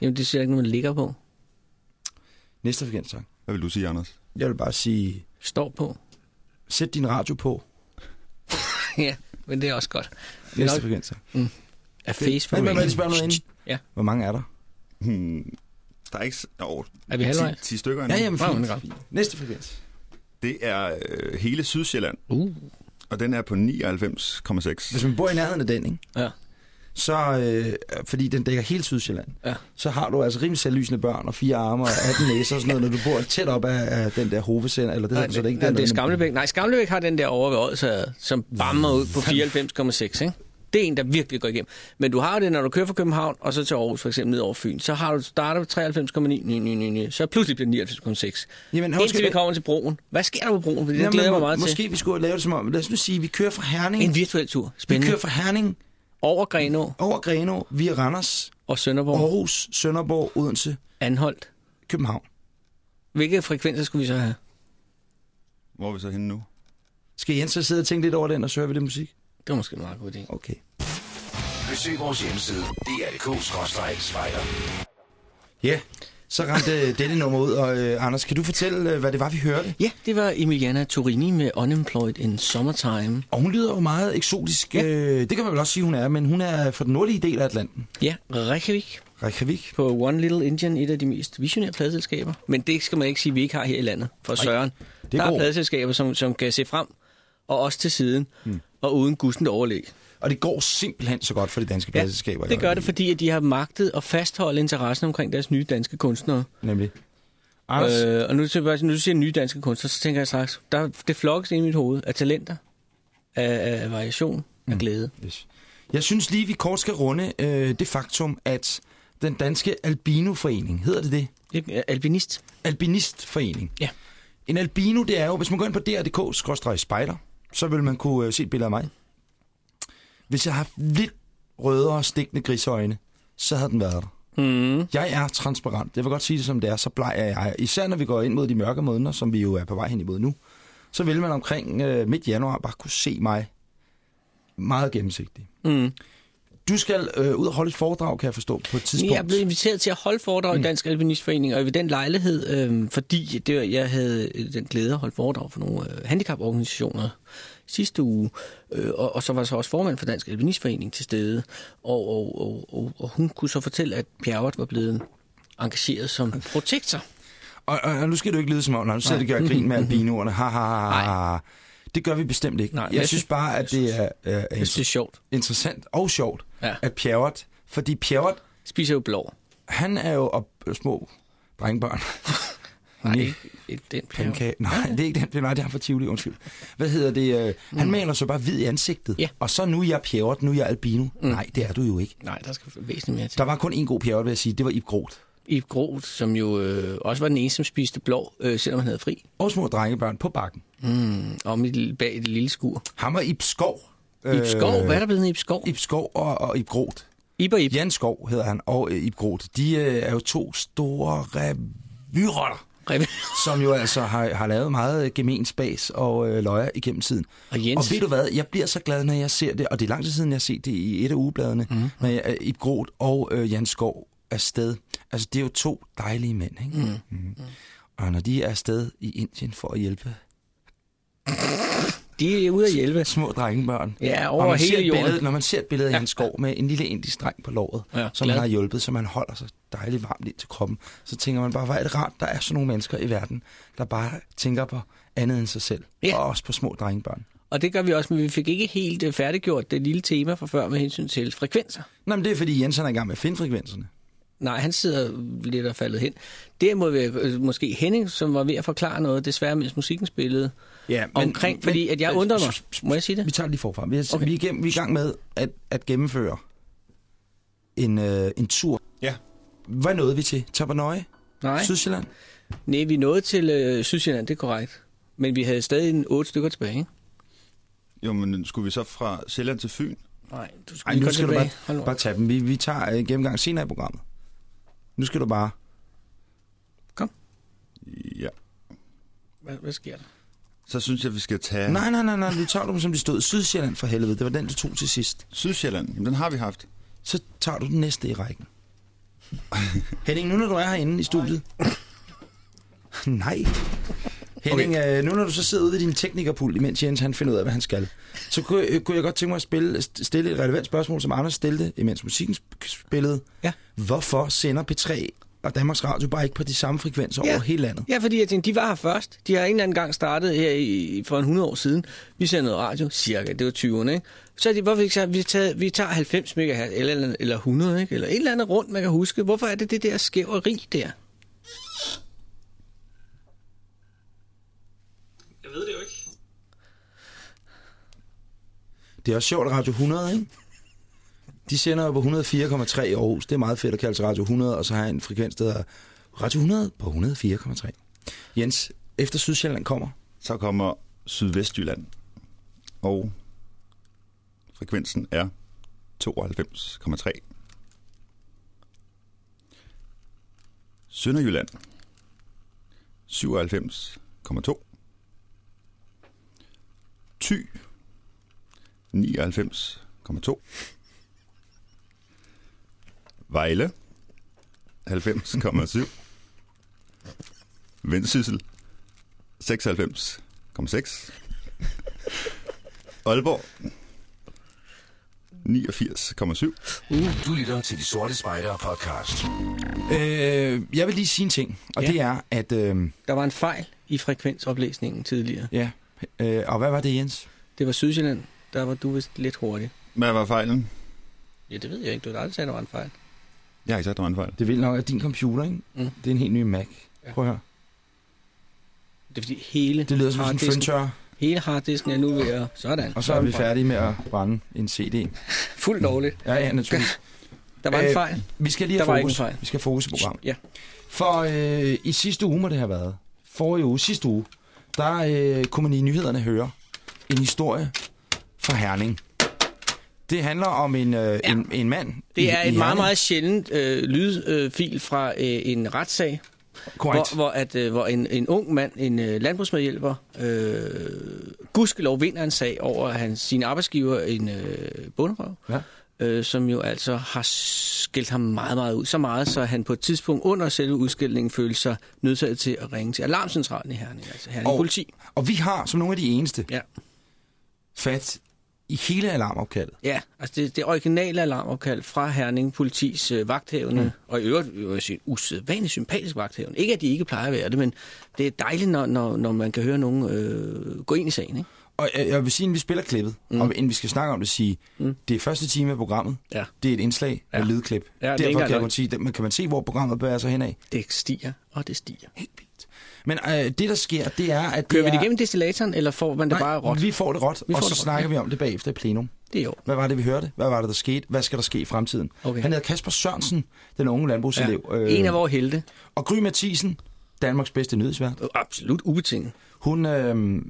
Jamen, det siger ikke, noget, man ligger på. Næste frekvens, tak. Hvad vil du sige, Anders? Jeg vil bare sige, Står på. sæt din radio på. (laughs) ja, men det er også godt. Er Næste nok frekvens, tak. af face Men, men, må jeg for spørge noget inden? Ja. Hvor mange er der? Hmm, der er ikke... Oh, Er vi halvvejs? 10, 10 stykker endnu. Ja, jamen, men fint. Næste frekvens. Det er øh, hele Sydsjælland, Uh. og den er på 99,6. Hvis man bor i nærheden af den, ikke? Ja. så, øh, fordi den dækker hele Sydsjælland, Ja. så har du altså rimelig selvlysende børn og fire arme og 18 næser og sådan noget, når du bor tæt op af, af den der hovesend, eller det hedder så det er ikke nej, den, det er Skamlebæk. Nej, Skamlebæk har den der over ved Odsherred, som bammer ud på 94,6, ikke? Det er en, der virkelig går igennem. Men du har jo det, når du kører fra København, og så til Aarhus, for eksempel ned over Fyn, så har du starter på 93,9, ny, ny, ny, ny, så pludselig bliver det 99,6. Jamen, Indtil vi kommer til broen. Hvad sker der på broen? Fordi det Jamen, glæder jeg mig meget Måske til. vi skulle lave det som om, lad os nu sige, vi kører fra Herning, En virtuel tur. vi Spændende. kører fra Herning Over Grenå over Grenå, via Randers, og Sønderborg. Aarhus, Sønderborg, Odense, Anholdt. København. Hvilke frekvenser skulle vi så have? Hvor er vi så henne nu? Skal Jens så sidde og tænke lidt over den, og så hører vi det musik? Det var måske en meget god idé. Okay. Besøg vores hjemmeside, dr.dk-spejder. Ja, så rendte dette nummer ud, og øh, Anders, kan du fortælle, øh, hvad det var, vi hørte? Ja, det var Emiliana Torini med Unemployed in Summertime. Og hun lyder jo meget eksotisk. Ja. Øh, det kan man vel også sige, hun er, men hun er fra den nordlige del af Atlanten. Ja, Reykjavik Reykjavik. på One Little Indian, et af de mest visionære pladeselskaber. Men det skal man ikke sige, at vi ikke har her i landet. For Søren, det der er går. pladeselskaber, som, som kan se frem og også til siden, hmm. Og uden gusten overlæg. Og det går simpelthen så godt for de danske pladselskaber. det gør det, fordi at de har magtet at fastholde interessen omkring deres nye danske kunstnere. Nemlig. Anders, øh, og nu, til- når du siger nye danske kunstnere, så tænker jeg straks, der, det flokkes ind i mit hoved af talenter, af, af variation, af glæde. yes. jeg synes lige, vi kort skal runde øh, det faktum, at den danske Albinoforening, hedder det det? Albinist. Albinistforening. Ja. En albino, det er jo, hvis man går ind på dr.dk-spejder, så vil man kunne øh, se et billede af mig. Hvis jeg har haft lidt rødere stikkende grisøjne, så havde den været der. Mm. Jeg er transparent. Jeg vil godt sige det som det er, så bleg er jeg. Især når vi går ind mod de mørke måneder, som vi jo er på vej hen imod nu, så vil man omkring øh, midt januar bare kunne se mig meget gennemsigtig. Mm. Du skal øh, ud og holde et foredrag, kan jeg forstå, på et tidspunkt. Jeg blevet inviteret til at holde foredrag Mm. i Dansk Alpinistforening, og ved den lejlighed, øh, fordi det, jeg havde øh, den glæde at holde foredrag for nogle øh, handicaporganisationer sidste uge, øh, og, og så var så også formand for Dansk Alpinistforening til stede, og, og, og, og, og hun kunne så fortælle, at Bjerget var blevet engageret som (laughs) protektor. Og, og, og nu skal du ikke lyde som om, når du sidder og gør grin med (laughs) albinoerne. Ha, ha, ha, ha. Det gør vi bestemt ikke. Nej, jeg, jeg synes bare, at det er, er, Jeg synes, det er sjovt. interessant og sjovt, Ja. at Pjerrot, fordi Pjerrot, Spiser jo blå. han er jo op, små drengebørn. (laughs) Nej, Nej. ikke, ikke den. Pankage. Nej, det er ikke den. Nej, det er ham fra Tivoli, undskyld. Hvad hedder det? Øh, han maler så bare hvid i ansigtet. Ja. Og så nu er jeg Pjerrot, nu er jeg albino. Mm. Nej, det er du jo ikke. Nej, der skal væsentligt mere til. Der var kun en god Pjerrot, vil jeg sige. Det var Ib Groth. Ib Groth, som jo øh, også var den eneste, som spiste blå, øh, selvom han havde fri. Og små drengebørn på bakken. Mm, om i, det- bag det lille skur. Ham og Ib Skov. Ib Skov, hvad er der blevet Ib Skov? Ib Skov og, og Ib Groth. Ib og Ib. Jan Skov hedder han, og øh, Ib Groth. De øh, er jo to store revyrotter, som jo altså har, har lavet meget gemen spas og øh, løjer igennem tiden. Og Jens. Og ved du hvad, jeg bliver så glad, når jeg ser det, og det er lang tid siden, jeg har set det i et af ugebladene, mm. når jeg, øh, Ib Groth og øh, Jan Skov er afsted. Altså, det er jo to dejlige mænd, ikke? Mm. Mm. Og når de er afsted i Indien for at hjælpe (laughs) De er ude at hjælpe. små drengebørn. Ja, Og over man ser hele jorden. Billede, når man ser et billede af Ja. Jan Skov med en lille indisk dreng på låret, Ja, som glad. har hjulpet, så man holder sig dejligt varmt ind til kroppen, så tænker man bare, hvor er det rart, der er sådan nogle mennesker i verden, der bare tænker på andet end sig selv. Ja. Og også på små drengebørn. Og det gør vi også, men vi fik ikke helt øh, færdiggjort det lille tema fra før med hensyn til frekvenser. Nå, men det er fordi Jens han er i gang med at finde frekvenserne. Nej, han sidder lidt og faldet hen. Derimod vil jeg, øh, måske Henning, som var ved at forklare noget, desværre mens musikken spillede, Ja, omkring, fordi at jeg undrer mig. Må jeg sige det? Vi tager det lige forfra. Vi er, Okay. vi er, igennem, vi er i gang med at, at gennemføre en, øh, en tur. Ja. Hvad nåede vi til? Tabernøje? Nej, Sydsjælland? Nej vi nåede til øh, Sydsjælland, det er korrekt. Men vi havde stadig en otte stykker tilbage, ikke? Jo, men skulle vi så fra Sjælland til Fyn? Nej, du skal Ej, nu skal du bare, bare tage dem. Vi, vi tager øh, gennemgang senere i programmet. Nu skal du bare... Ja. Hvad, hvad sker der? Så synes jeg, vi skal tage Nej, nej, nej, nej, du tager dem, som de stod. Sydsjælland for helvede, det var den, du tog til sidst. Sydsjælland. Jamen, den har vi haft. Så tager du den næste i rækken. Henning, nu når du er herinde i studiet... Nej. Henning, okay. øh, nu når du så sidder ude ved din teknikerpult, imens Jens han finder ud af, hvad han skal, så kunne, øh, kunne jeg godt tænke mig at spille, st- stille et relevant spørgsmål, som Anders stillede, imens musikken sp- spillede. Ja. Hvorfor sender P3 og Danmarks Radio bare ikke på de samme frekvenser Ja. over hele landet? Ja, fordi jeg tænkte, de var her først. De har en eller anden gang startet her i, for en 100 år siden. Vi sender noget radio, cirka, det var 20'erne, ikke? Så er de, hvorfor ikke sagt, vi, tager, vi tager 90 MHz, eller, eller 100, ikke? Eller et eller andet rundt, man kan huske. Hvorfor er det det der skæveri der? Jeg ved det jo ikke. Det er også sjovt, Radio 100, ikke? De sender jo på 104,3 i Aarhus. Det er meget fedt at kalde sig Radio 100, og så har jeg en frekvens, der hedder Radio 100 på 104,3. Jens, efter Sydsjælland kommer, Så kommer Sydvestjylland. Og frekvensen er 92,3. Sønderjylland. 97,2. Thy. 99,2. Vejle. 90,7. Vendsyssel. 96,6. Aalborg. 89,7. Du lytter til De Sorte Spejdere podcast. øh, jeg vil lige sige en ting, og Ja. ja. det er, at... Øh, Der var en fejl i frekvensoplæsningen tidligere. ja, øh, og hvad var det, Jens? Det var Sydsjælland. Der var du vist lidt hurtig. Hvad var fejlen? Ja, det ved jeg ikke. Du har aldrig sagt, der var en fejl. Jeg har ikke sagt, der var en fejl. Det vil nok, at din computer, ikke? Mm. Det er en helt ny Mac. Ja. Prøv at høre. Det er fordi hele, Det lyder som sådan en føntør, hele harddisken er nu ved at... Sådan. og så er vi færdige med at brænde en CD. (laughs) Fuldt lovligt. Ja, ja, naturligvis. (laughs) Der var en Øh, fejl. Vi skal lige Der have var ikke fokus. en fejl. Vi skal have fokus i programmet. Ja. For øh, i sidste uge må det have været, forrige uge, sidste uge, der øh, kunne man i nyhederne høre en historie fra Herning. Det handler om en, øh, ja. en, en mand Det i, er i et meget, Herning. meget sjældent øh, lydfil fra øh, en retssag, Korrekt. hvor, hvor, at, øh, hvor en, en ung mand, en øh, landbrugsmedhjælper, øh, gudskelov vinder en sag over at han, sin arbejdsgiver, en øh, bunderøv, Ja. øh, som jo altså har skældt ham meget, meget ud. Så meget, så han på et tidspunkt under selve udskældningen følte sig nødsaget til at ringe til alarmcentralen i Herning, altså Herning Og- Politi. Og vi har, som nogle af de eneste, Ja. fat i hele alarmopkaldet. Ja, altså det, det originale alarmopkald fra Herning Politis øh, vagthavende, mm. og i øvrigt jeg sige, usædvanligt sympatisk vagthavende. Ikke at de ikke plejer at være det, men det er dejligt, når, når, når man kan høre nogen øh, gå ind i sagen. Ikke? Og jeg, jeg vil sige, inden vi spiller klippet, mm. og inden vi skal snakke om det, sige, mm. det er første time af programmet. Ja. Det er et indslag Ja. med lydklip. Ja, er Derfor kan, godt sige, kan man se, hvor programmet bevæger sig henad? Det stiger, og det stiger. Helt. Men øh, det, der sker, det er, at Kører det vi er... det igennem destillatoren, eller får man det Nej, bare råt? vi får det råt, Vi og så det snakker vi om det bagefter i plenum. Det er jo. Hvad var det, vi hørte? Hvad var det, der skete? Hvad skal der ske i fremtiden? Okay. Han hedder Kasper Sørensen, den unge landbrugselev. Ja. En af vores helte. Og Gry Mathisen, Danmarks bedste nyhedsvært. Absolut ubetinget. Hun, øh,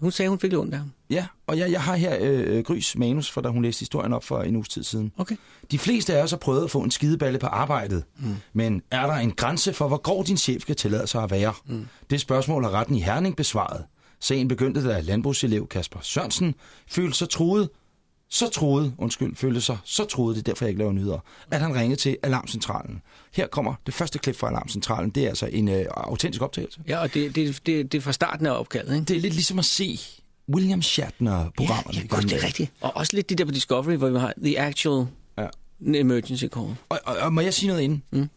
Hun sagde, hun fik lidt ondt af ham. ja, og jeg, jeg har her øh, Grys manus, for da hun læste historien op for en uges tid siden. Okay. De fleste af os har prøvet at få en skideballe på arbejdet. Mm. Men er der en grænse for, hvor grov din chef skal tillade sig at være? Mm. Det spørgsmål har retten i Herning besvaret. Sagen begyndte, da landbrugselev Kasper Sørensen følte sig truet. Så truet, undskyld, følte sig så truet, det er derfor, jeg ikke laver nyheder, at han ringede til Alarmcentralen. Her kommer det første klip fra Alarmcentralen. Det er altså en øh, autentisk optagelse. Ja, og det, det, det, det er fra starten af opkaldet, ikke? Det er lidt ligesom at se William Shatner-programmerne. Ja, ja, gamle det er rigtigt. Og også lidt det der på Discovery, hvor vi har The Actual Ja. Emergency Call. Og, og, og må jeg sige noget inden? Mm.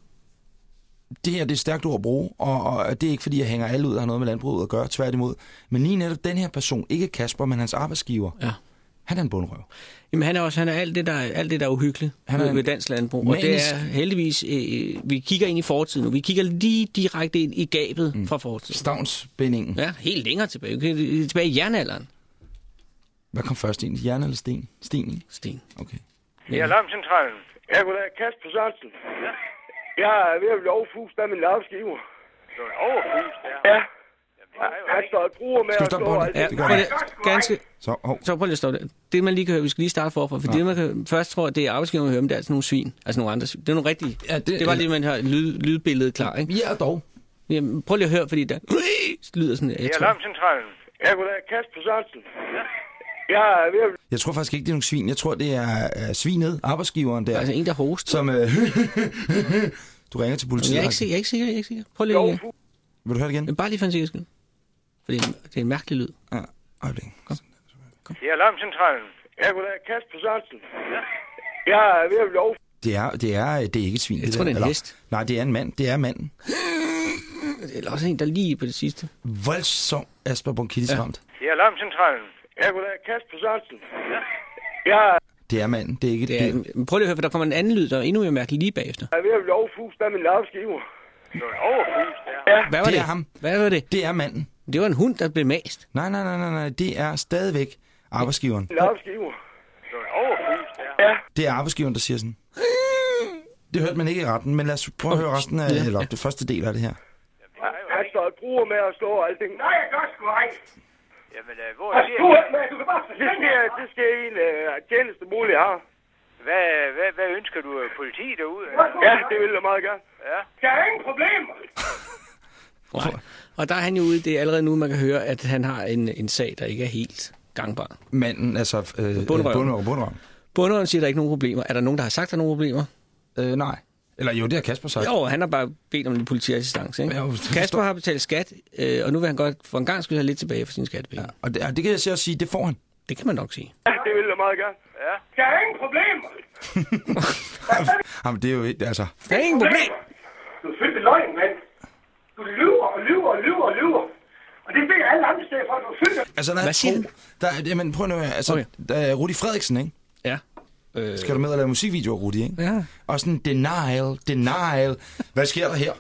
Det her det er et stærkt ord at bruge, og, og det er ikke fordi, jeg hænger alle ud og har noget med landbruget at gøre, tværtimod. Men lige netop den her person, ikke Kasper, men hans arbejdsgiver, Ja. Han er en bundrøv. Jamen, han er også han er alt det, der, alt det, der er uhyggeligt Han er en ved dansk landbrug. Og det manisk- er heldigvis, øh, vi kigger ind i fortiden nu. Vi kigger lige direkte ind i gabet mm. fra fortiden. Stavnsbindingen. Ja. Ja, helt længere tilbage. Tilbage i jernalderen, Hvad kom først ind? Jern eller sten? Sten? Sten. Okay. Det er alarmcentralen. Jeg kunne da Kasper Sørensen. Jeg er ved at blive overfust af min arbejdsgiver. Du er overfust, ja. Ja. Han står et bruger med at stoppe slå alt Ja, Det det, ganske, Så, hov. så prøv lige at stoppe det. Det man lige kan høre, vi skal lige starte forfra, for det man kan først tror, det er arbejdsgiveren, man hører, men det er altså nogle svin. Altså nogle andre svin. Det er nogle rigtige. Ja, det- det var lige, man har lyd, lydbilledet klar, ikke? Ja, dog. Jamen, prøv lige at høre, fordi der lyder sådan, jeg er tror, alarmcentralen. Jeg kunne da Kasper Sørensen. Jeg er ved at Jeg tror faktisk ikke, det er nogle svin. Jeg tror, det er, er svinet, arbejdsgiveren der, altså en, der hoster. som... Øh, (laughs) du ringer til politiet. Jeg er, ikke, sikker, jeg er ikke sikker, jeg er ikke sikker. Prøv lige, overfust. Vil du høre det igen? men bare lige for en sikkerhed skyld. For det er, en, det er en mærkelig lyd. Ja, øjeblik. Det er alarmcentralen. Jeg kunne da Kasper Sørensen. Jeg er ved at blive. Det er, det er, det er ikke et svin. Jeg tror, det er en eller- hest. Nej, det er en mand. Det er manden. Eller også en, der lige på det sidste. Voldsom Asper Bronchitis Ja. ramt. Det er alarmcentralen. Jeg kunne da Kasper Sørensen. Jeg Det er manden. Det er ikke et Det er, men prøv lige at høre, for der kommer en anden lyd, der er endnu mere mærkelig lige bagefter. er ved at blive overfust af min arbejdsgiver. Du er overfust, ja. Ja. Hvad var Det det? er ham. Hvad var det? Det er manden. Det var en hund, der blev mast. Nej, nej, nej, nej, nej. Det er stadigvæk arbejdsgiveren. Min arbejdsgiver. Er ja. Ja. Det er arbejdsgiveren, der siger sådan. Det hørte man ikke i retten, men lad os prøve at høre resten af, Ja. eller det første del af det her. Han står et bruger med at slå alting. Nej, jeg gør sgu ej. Jamen, øh, hvor Og er med, du kan bare Det skal, det skal en uh, tjeneste muligt have. hvad, hvad, hvad ønsker du? øh, Politi derude? Ja, det vil jeg meget gerne. Ja. Der er ingen problemer. Nej. Og der er han jo ude, det er allerede nu, man kan høre, at han har en, en sag, der ikke er helt gangbar. Manden, altså... Øh, Bundrøven. Bundrøven. Bundrøven. Bunderen siger, at der er ikke nogen problemer. Er der nogen, der har sagt, at der er nogen problemer? Øh, nej. Eller jo, det har Kasper sagt. Jo, han har bare bedt om lidt politiassistance. Ikke? Ja, jo, Kasper har betalt skat, øh, og nu vil han godt for en gang skulle have lidt tilbage for sine skattepenge. Ja. Og det, og det kan jeg så sige, det får han. Det kan man nok sige. Ja, det vil jeg meget gerne. Ja. Der er ingen problemer. (laughs) Jamen, det er jo ikke, altså... Der er ingen problem. Du er fyldt løgn, mand. Du lyver og lyver og lyver og lyver. Og det ved alle andre steder for, at du er fyldt med... Altså, der er Hvad siger to, der, er- jamen, prøv nu, altså, Okay. der er Rudi Frederiksen, ikke? Ja. Øh, Skal du med og lave musikvideoer, Rudi, ikke? Ja. Og sådan, denial, denial. Hvad sker der her?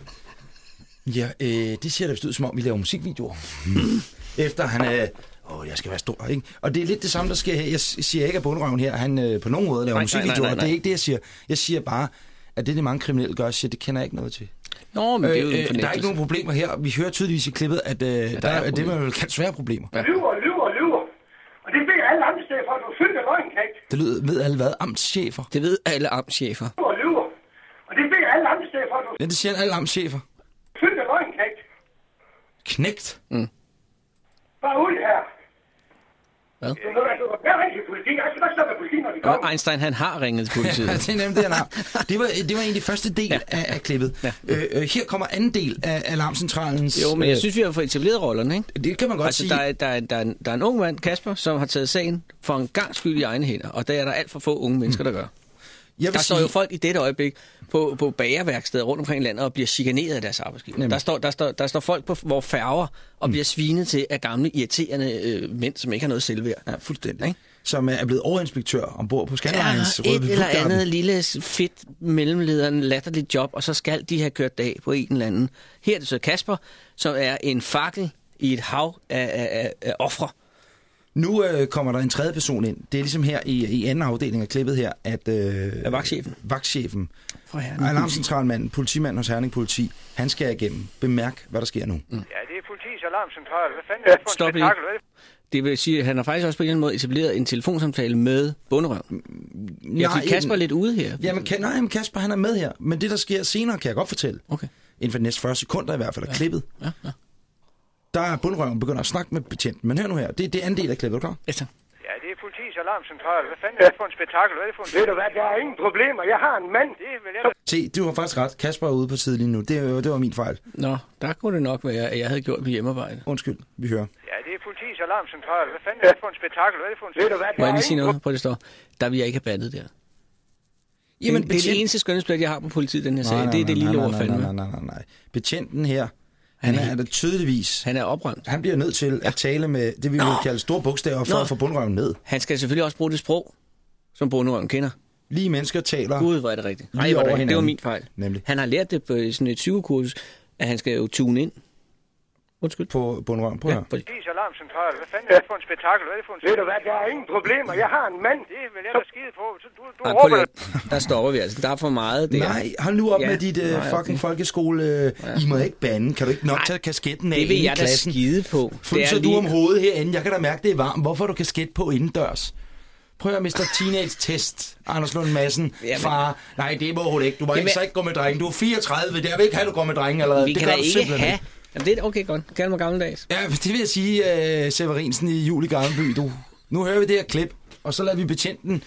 Ja, øh, det ser da vist ud, som om vi laver musikvideoer. (laughs) Efter han er... Åh, jeg skal være stor, ikke? Og det er lidt det samme, der sker her. Jeg siger ikke, at bundrøven her, han øh, på nogen måde laver Nej, nej, musikvideoer. nej, nej, nej. Det er ikke det, jeg siger. Jeg siger bare, at det, det mange kriminelle gør, jeg siger, det kender jeg ikke noget til. Nå, men det er jo Øh, øh, der er ikke nogen problemer her. Vi hører tydeligvis i klippet, at øh, ja, der, er er, det man vel kalde svære problemer. Ja. Lyver og lyver og lyver. Og det ved alle at du er fyldt med løgn. Det lyder ved alle hvad? Amtschefer. Det ved alle amtschefer. Lyver og lyver. Og det ved alle at du Ja, det siger alle amtschefer. er fyldt med løgn, knægt. Knægt. Bare ud her. Hvad? Jeg skal nok stoppe politi, når de Nå, kommer. Einstein, han har ringet til politiet. (laughs) Ja, det er nemlig det, han har. (laughs) Det var, det var egentlig første del ja. af, af klippet. Ja. Øh, øh, her kommer anden del af alarmcentralens... Jo, men jeg øh, synes, vi har fået etableret rollerne, ikke? Det kan man godt Altså, sige. der er, der, er, der, er, en- der er en ung mand, Kasper, som har taget sagen for en gang skyld i egne hænder, og det er der alt for få unge mennesker, der gør. Jeg Der står sige- jo folk i dette øjeblik på, på bagerværksteder rundt omkring i landet og bliver chikaneret af deres arbejdsgiver. Der står, der, står, der står folk på vores færger og bliver svinet til af gamle, irriterende øh, mænd, som ikke har noget selvværd. Ja, fuldstændig. Som er blevet overinspektør ombord på Scanlines Ja, et eller andet lille fedt mellemlederen latterligt job, og så skal de have kørt dag på en eller anden. Her er det så Kasper, som er en fakkel i et hav af, af, af, af ofre. Nu øh, kommer der en tredje person ind. Det er ligesom her i, i anden afdeling af klippet her, at... Øh, vagtchefen. Vagtchefen. Herren. Alarmcentralmanden, politimanden hos Herning Politi. Han skal igennem. Bemærk, hvad der sker nu. Mm. Ja, det er politiets alarmcentral. Hvad fanden er det for en Stop lige. spektakel? Det? Det vil sige, at han har faktisk også på en eller anden måde etableret en telefonsamtale med bunderøv. Jeg Nej, fik Kasper jamen- lidt ude her. Jamen, kan, nej, men Kasper han er med her. Men det, der sker senere, kan jeg godt fortælle. Okay. Inden for de næste 40 sekunder i hvert fald er klippet. Ja, ja. Der er bundrøven begynder at snakke med betjenten. Men hør nu her, det, det er anden del af klippet, er du klar? Ja, tak. Ja, det er politiets alarmcentral. Hvad fanden er det for en spektakel? Hvad er det for en Ved du hvad, der er ingen problemer. Jeg har en mand. Det vil jeg. Se, du har faktisk ret. Kasper er ude på tid lige nu. Det, var- det var min fejl. Nå, der kunne det nok være, at jeg havde gjort mit hjemmearbejde. Undskyld, vi hører. Ja, det er politiets alarmcentral. Hvad fanden er det for en spektakel? Hvad er det for en Ved du hvad, Må der jeg er lige sige noget på det står? Der vil jeg ikke have bandet der. Jamen, Jamen, det er det betjent- eneste skønhedsblæt, jeg har på politiet, den her Nej, sag. nej, Det er det nej, lille nej, ord nej, fandme. Nej, nej, nej, nej. Betjenten her, han er helt- er tydeligvis... Han er oprømt. Han bliver nødt til at tale med det, vi vil kalde store bogstaver for Nå. at få bundrøven ned. Han skal selvfølgelig også bruge det sprog, som bunderøven kender. Lige mennesker taler Gud, hvor er det rigtigt. Nej, det, det var min fejl. Nemlig. Han har lært det på sådan et psykokursus, at han skal jo tune ind. Undskyld. på bundrøven. Prøv Ja, ja. præcis. Politiets alarmcentral. Hvad fanden er det for en spektakel? Hvad er det for en Ved du hvad, der er ingen problemer. Jeg har en mand. Det vil jeg da skide på. Så du, du Ej, råber lige, (laughs) der stopper vi altså. Der er for meget der. Nej, hold nu op Ja. ja. med dit uh, Nej, okay. fucking folkeskole. Uh, I må ikke bande. Kan du ikke nok Nej, tage kasketten af Det vil jeg da skide på. Fryser du om hovedet herinde? Jeg kan da mærke, det er varmt. Hvorfor har du kasket på indendørs? Prøv at Mr. Teenage Test, Anders Lund Madsen. Jamen. Far, nej, det må hun ikke. Du må Jamen. ikke, så ikke gå med drenge. Du er 34, det er ikke have, du går med drenge allerede. Vi det kan gør da ikke simpelthen have... Jamen, det er okay godt. Kald mig gammeldags. Ja, det vil jeg sige, uh, Severinsen i Jul i Gammelby. Du. Nu hører vi det her klip, og så lader vi betjenten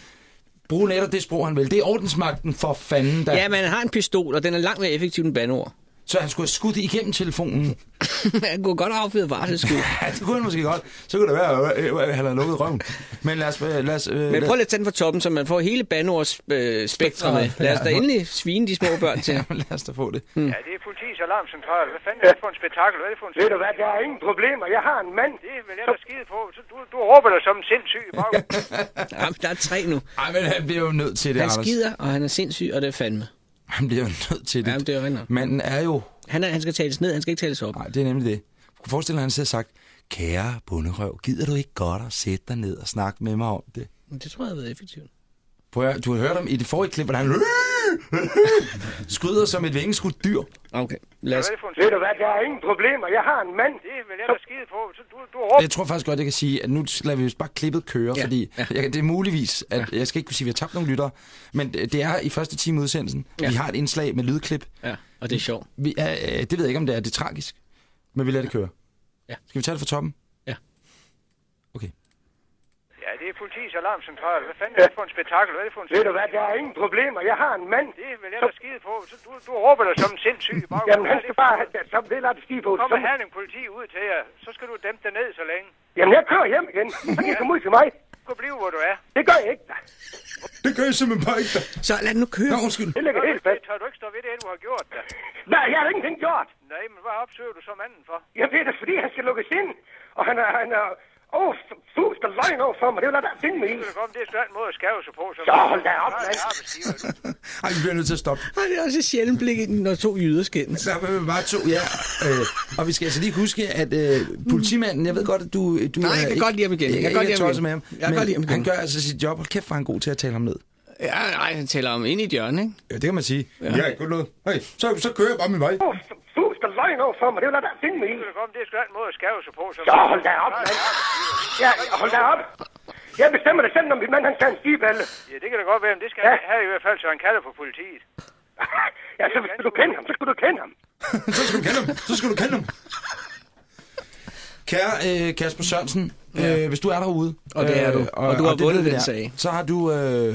bruge netop det sprog, han vil. Det er ordensmagten for fanden, der... Ja, men han har en pistol, og den er langt mere effektiv end bandeord. Så han skulle have skudt igennem telefonen. (laughs) han kunne godt have affyret varselsskud. (laughs) Ja, det kunne han måske godt. Så kunne det være, at han havde lukket røven. Men lad os... Lad os øh, Men prøv lige at tage den fra toppen, så man får hele bandeords øh, spektrum med. Lad os da endelig svine de små børn (laughs) til. Jamen, lad os da få det. Ja, det er politiets alarmcentral. Hvad fanden er det for en spektakel? Hvad er det for en Ved du hvad, der er ingen problemer. Jeg har en mand. Det vil jeg da skide på. Så du, du råber dig som en sindssyg i. Jamen, der er tre nu. Ej, men han bliver jo nødt til det, Han skider, og han er sindssyg, og det er fandme. Han bliver jo nødt til det. Jamen, det er jo. Manden er jo... Han, er, han skal tales ned, han skal ikke tales op. Nej, det er nemlig det. Du kan forestille dig, at han har sagt, kære bunderøv, gider du ikke godt at sætte dig ned og snakke med mig om det? Men det tror jeg har været effektivt. Prøv at, du har hørt ham i det forrige klip, hvordan han (laughs) skyder som et vingeskudt dyr. Okay, lad os... Er Ved du hvad, der er ingen problemer. Jeg har en mand. Det vil jeg da skide på. Så du, du råber Jeg tror faktisk godt, jeg kan sige, at nu lader vi bare klippet køre, Ja, ja, fordi ja. ja. Jeg, det er muligvis, at jeg skal ikke kunne sige, at vi har tabt nogle lyttere, men det er i første time udsendelsen. Ja. Ja. Vi har et indslag med lydklip. Ja, og det er sjovt. Vi er, øh, det ved jeg ikke, om det er, det er tragisk, men vi lader det køre. Ja. Skal vi tage det fra toppen? Ja. Det er politiets alarmcentral. Hvad fanden er det for en spektakel? Hvad er det for en Ved du hvad, der er ingen problemer. Jeg har en mand. Det vil jeg da skide på. Så du, du råber dig som en sindssyg baggrunden. Jamen, han skal det bare... Så det lader det stige på. Kommer Så- Herning politi ud til jer, så skal du dæmpe dig ned så længe. Jamen, jeg kører hjem igen. (laughs) Så kan komme ud til mig. Du kan blive, hvor du er. Det gør jeg ikke. da. Det gør jeg simpelthen bare ikke. Så lad nu køre. Nå, undskyld. Det ligger Tør du, helt ikke, fast. tør du ikke stå ved det, du har gjort da? Nej, jeg har da ingenting gjort. Nej, men hvad opsøger du så manden for? Jeg ved det, fordi han skal lukkes ind. Og han er... Han er Åh, fus, der løgn over for mig. Det vil jeg da finde mig i. Det er godt, er da en måde at skæve sig på. Så hold da op, Nej, mand. (laughs) Ej, vi bliver nødt til at stoppe. Ej, det er også et sjældent blik, når to jyder skændes. Der er bare to, ja. Øh, og vi skal altså lige huske, at øh, politimanden, jeg ved godt, at du... du Nej, jeg kan er godt lide ham igen. Jeg kan Jeg, godt jeg, lide ham med igen. ham. Jeg kan godt lide ham Men han igen. gør altså sit job. Hold kæft, hvor er han god til at tale ham ned. Ja, nej, han taler om ind i et hjørne, ikke? Ja, det kan man sige. Ja, ja ikke noget. Hey, så, så kører jeg bare min vej. Der løgn over for mig. Det vil jeg da finde mig i. Det er er sgu da en måde at skæve sig på. Så hold da op, mand. Ja, hold da op. Jeg bestemmer det selv, når min mand han tager en stigeballe. Ja, det kan da godt være, men det skal Ja. han have i hvert fald, så han kalder på politiet. (laughs) Ja, så skal du kende ham. Så skal du kende ham. (laughs) så skal du kende ham. Så skal du kende ham. Kære øh, Kasper Sørensen, øh, hvis du er derude... Og det er du. Og du har det vundet den sag. Så har du, øh,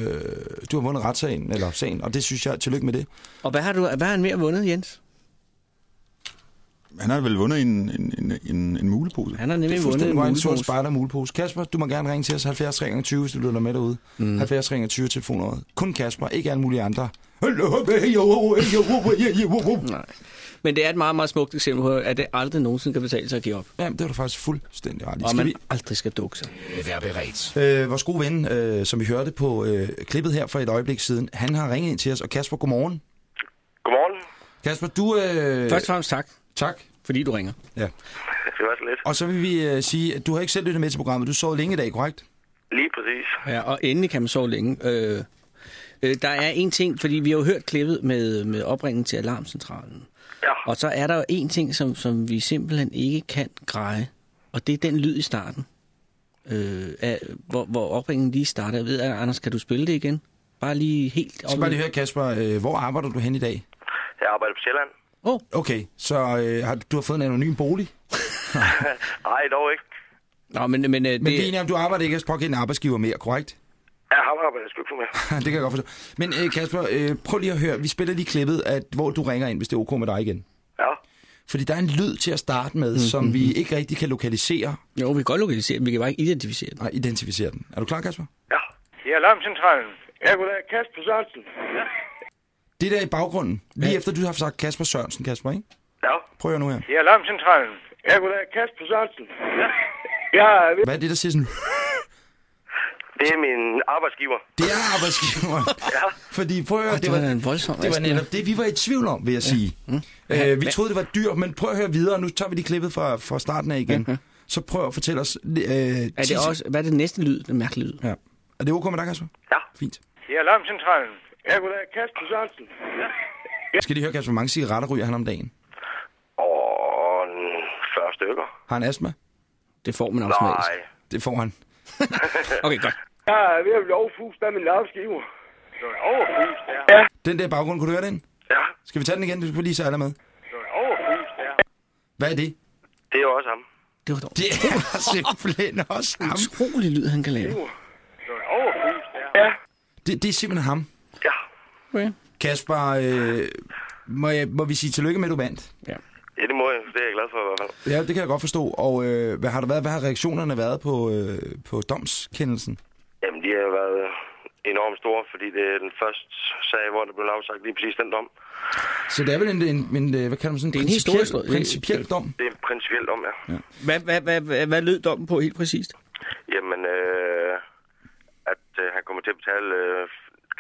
du har vundet retssagen, eller sagen, og det synes jeg, tillykke med det. Og hvad har, du, hvad har han mere vundet, Jens? Han har vel vundet en, en, en, en, en mulepose. Han har nemlig vundet en Fuldstændig en sort mulepose. spejder mulepose. Kasper, du må gerne ringe til os 70 20, hvis du lytter med derude. Mm. 70 20 telefonåret. Kun Kasper, ikke alle mulige andre. Nej. Men det er et meget, meget smukt eksempel på, at det aldrig nogensinde kan betale sig at give op. Ja, det er du faktisk fuldstændig ret i. Og Skal man vi, aldrig skal dukke sig. Vær beredt. øh, vores gode ven, øh, som vi hørte på øh, klippet her for et øjeblik siden, han har ringet ind til os. Og Kasper, godmorgen. Godmorgen. Kasper, du... Øh, Først og fremmest tak, Tak. fordi du ringer. Ja. Det var så lidt. Og så vil vi øh, sige, at du har ikke selv lyttet med til programmet. Du sov længe i dag, korrekt? Lige præcis. Ja, og endelig kan man sove længe. Øh, øh, der er en ting, fordi vi har jo hørt klippet med, med opringen til alarmcentralen. Ja. Og så er der jo en ting, som, som vi simpelthen ikke kan greje. Og det er den lyd i starten. Øh, af, hvor, hvor opringen lige starter. Jeg ved, at, Anders, kan du spille det igen? Bare lige helt Så bare lige høre, Kasper, øh, hvor arbejder du hen i dag? Jeg arbejder på Sjælland. Oh. Okay, så øh, har, du har fået en anonym bolig. (laughs) Nej, dog ikke. Nå, men, men, øh, Men det... er om, du arbejder ikke hos pågældende arbejder mere, korrekt? Ja, ham arbejder jeg sgu ikke for mere. (laughs) det kan jeg godt forstå. Men øh, Kasper, øh, prøv lige at høre. Vi spiller lige klippet, at, hvor du ringer ind, hvis det er ok med dig igen. Ja. Fordi der er en lyd til at starte med, mm-hmm. som vi ikke rigtig kan lokalisere Jo, vi kan godt lokalisere den, vi kan bare ikke identificere den. og identificere den. Er du klar, Kasper? Ja. Det er alarmcentralen. Ja, goddag. Kasper Sørensen. Det der i baggrunden, lige ja. efter du har sagt Kasper Sørensen, Kasper, ikke? Ja. Prøv at nu her. Det er alarmcentralen. Ja, goddag. Kasper Sørensen. Ja. Ja, Hvad er det, der siger sådan? det er min arbejdsgiver. Det er arbejdsgiveren. Ja. Fordi prøv at høre, det var da en voldsom det var netop det, vi var i tvivl om, vil jeg sige. Mm. Øh, vi troede, det var dyr, men prøv at høre videre. Nu tager vi lige klippet fra, fra starten af igen. Mhm. Så prøv at fortælle os... Øh, Er det også, hvad er det næste lyd? Den mærkelige lyd. Ja. Er det ok med dig, Kasper? Ja. Fint. Det er alarmcentralen. Ja, goddag. Kasper Sørensen. Ja. Skal lige høre, Kasper, hvor mange cigaretter ryger han om dagen? Og en 40 stykker. Har han astma? Det får man automatisk. Nej. Det får han. (laughs) Okay, godt. Jeg er ved at blive overfus af min arbejdsgiver. Du er overfus der. Ja. Den der baggrund, kunne du høre den? Ja. Skal vi tage den igen? Du skal lige så alle med. Du er overfus der. Hvad er det? Det er også ham. Det var dog Det er (laughs) simpelthen også ham. utrolig lyd, han kan lave. Du er overfus der. Ja. Det, det er simpelthen ham. Okay. Kasper, øh, må, jeg, må vi sige tillykke med, at du vandt? Ja. Ja, det må jeg. Det er jeg glad for i hvert fald. Ja, det kan jeg godt forstå. Og øh, hvad har der været? Hvad har reaktionerne været på, øh, på domskendelsen? Jamen, de har været enormt store, fordi det er den første sag, hvor der blev afsagt lige præcis den dom. Så det er vel en, en, en øh, hvad kalder man sådan, Det er en historisk- principiel dom? Det er en principiel dom, ja. ja. Hvad, hvad, hvad, hvad, hvad lød dommen på helt præcist? Jamen, øh, at øh, han kommer til at betale øh,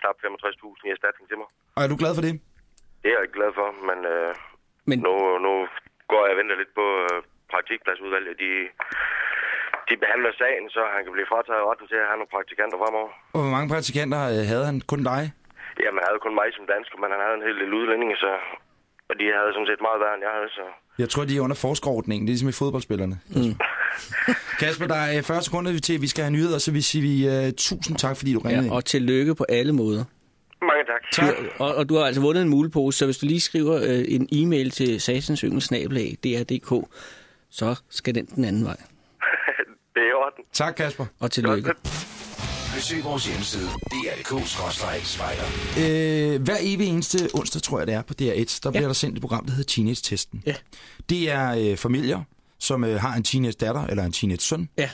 knap 65.000 i erstatning til mig. Og er du glad for det? Det er jeg ikke glad for, men, øh, Men nu, nu går jeg og venter lidt på øh, praktikpladsudvalget. De, de behandler sagen, så han kan blive frataget retten til at have nogle praktikanter fremover. Og hvor mange praktikanter øh, havde han? Kun dig? Jamen, han havde kun mig som dansker, men han havde en hel del udlændinge, så... Og de havde sådan set meget værre, end jeg havde, så... Jeg tror, de er under forskerordningen. Det er ligesom i fodboldspillerne. Mm. (laughs) Kasper, der er 40 sekunder til, at vi skal have nyheder, så vi siger uh, tusind tak, fordi du ringede ja, og tillykke på alle måder. Mange tak. Tak. Og, og du har altså vundet en mulepose, så hvis du lige skriver øh, en e-mail til sasensyngelsnabelag.dr.dk, så skal den den anden vej. (laughs) det er i orden. Tak, Kasper. Og tillykke. Besøg vores hjemmeside, dr.dk-spejder. Øh, hver evig eneste onsdag, tror jeg det er, på DR1, der ja. bliver der sendt et program, der hedder Teenage-testen. Ja. Det er øh, familier, som øh, har en teenage-datter eller en teenage-søn. Ja.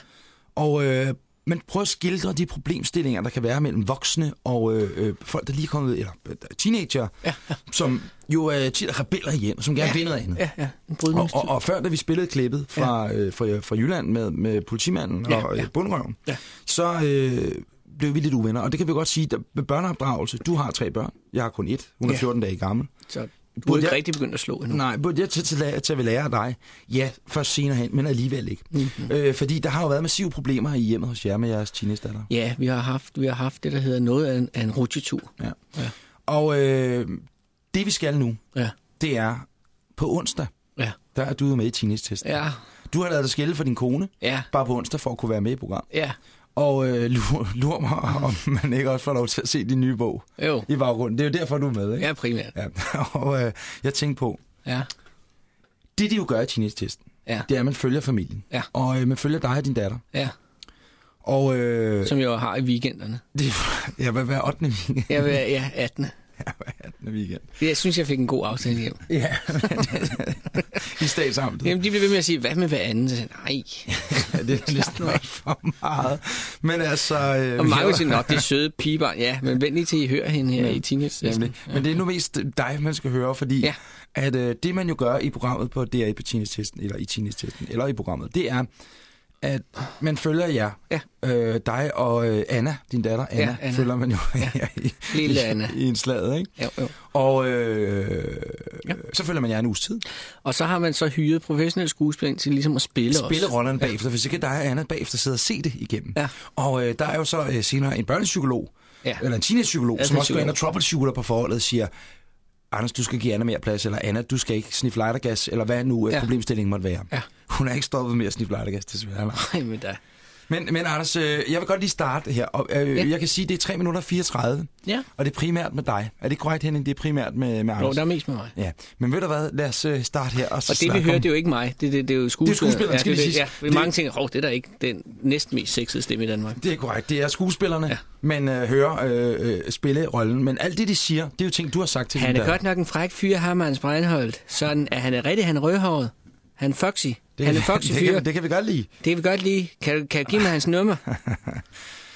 Og øh, man prøver at skildre de problemstillinger, der kan være mellem voksne og øh, øh, folk, der lige er kommet, eller øh, teenager, Ja, ja. som jo er tit er rebeller hjem, og som gerne Ja. vil noget andet. Ja, ja. En Og, og, og før, da vi spillede klippet fra, ja. øh, fra, fra Jylland med, med politimanden Ja, og ja. ja. bundrøven, Ja. så øh, blev vi lidt uvenner. Og det kan vi godt sige, der, med børneopdragelse, du har tre børn, jeg har kun et, hun er Ja. 14 dage gammel. Så du er Burde ikke jeg- rigtig begyndt at slå endnu. Nej, burde jeg til, til, til, til at lære dig? Ja, først senere hen, men alligevel ikke. Mm-hmm. Øh, fordi der har jo været massive problemer i hjemmet hos jer med jeres teenage-datter. Ja, vi har haft, vi har haft det, der hedder noget af en, af en rutsjetur. Ja. Ja. Og øh, det vi skal nu, Ja. det er på onsdag, Ja. der er du med i teenage-testen. Ja. Du har lavet dig skille for din kone, Ja. bare på onsdag for at kunne være med i programmet. Ja. Og øh, lur, lur mig, om man ikke også får lov til at se din nye bog Jo. i baggrunden. Det er jo derfor, du er med, ikke? Ja, primært. Ja. (laughs) Og øh, jeg tænkte på, Ja. det de jo gør i teenage-testen, Ja. det er, at man følger familien. Ja. Og øh, man følger dig og din datter. Ja, Og øh, som jeg jo har i weekenderne. det, jeg vil være 8. weekend. Jeg vil, ja, 18. Ja, (laughs) hver 18. weekend. Jeg synes, jeg fik en god aftale hjem. Ja, (laughs) i statsamtet. Jamen, de blev ved med at sige, hvad med hver anden? Så sagde, nej. (laughs) det er (laughs) næsten også for meget. Men altså... Øh, Og mange har- vil sige, nok det er søde pigebarn. Ja, men vent lige til, I hører hende her i teenage Nemlig. Men det er nu mest dig, man skal høre, fordi Ja. ja. at øh, det, man jo gør i programmet på DR på Teenage-testen, eller i Teenage-testen, eller i programmet, det er, at man følger jer. Ja. Øh, dig og øh, Anna, din datter, Anna, Ja, Anna. følger man jo ja. (laughs) i, Lille Anna. i en slaget, ikke? Jo, jo. Og øh, ja. så følger man jer en uges tid. Og så har man så hyret professionelle skuespillere til ligesom at spille Spille os. rollerne bagefter, hvis ikke dig og Anna bagefter sidder og se det igennem. Ja. Og øh, der er jo så øh, senere en børnepsykolog, Ja. eller en teenage-psykolog, Ja, som også går ind og troubleshooter på forholdet og siger, Anders, du skal give Anna mere plads, eller Anna, du skal ikke sniffe lightergas, eller hvad nu ja. Problemstillingen måtte være. Ja. Hun er ikke stoppet med at sniffe lightergas, desværre. Nej, men da. Men, men Anders, øh, jeg vil godt lige starte her. Og, øh, Ja. Jeg kan sige, det er 3 minutter og 34, Ja. og det er primært med dig. Er det korrekt, Henning? Det er primært med, med Jo, Anders? der er mest med mig. Ja, men ved du hvad, lad os øh, starte her. Og, så Og det, vi hører, om- det er jo ikke mig. Det, det, det er jo skuespilleren. skuespilleren, skal ja, lige det, siges. Ja, det, Det- mange tænker, hov, det er da ikke den næsten mest sexede stemme i Danmark. Det er korrekt. Det er skuespillerne, ja. Men øh, hører øh, øh, spille rollen. Men alt det, de siger, det er jo ting, du har sagt til Han er datter. godt nok en fræk fyr, Hermans Breinholt. Sådan, at han er rigtig, han er rødhåret. Han er foxy. Det, han er foxy det, fyr. kan, det kan vi godt lide. Det kan vi godt lide. Kan, kan du give mig hans nummer? (laughs)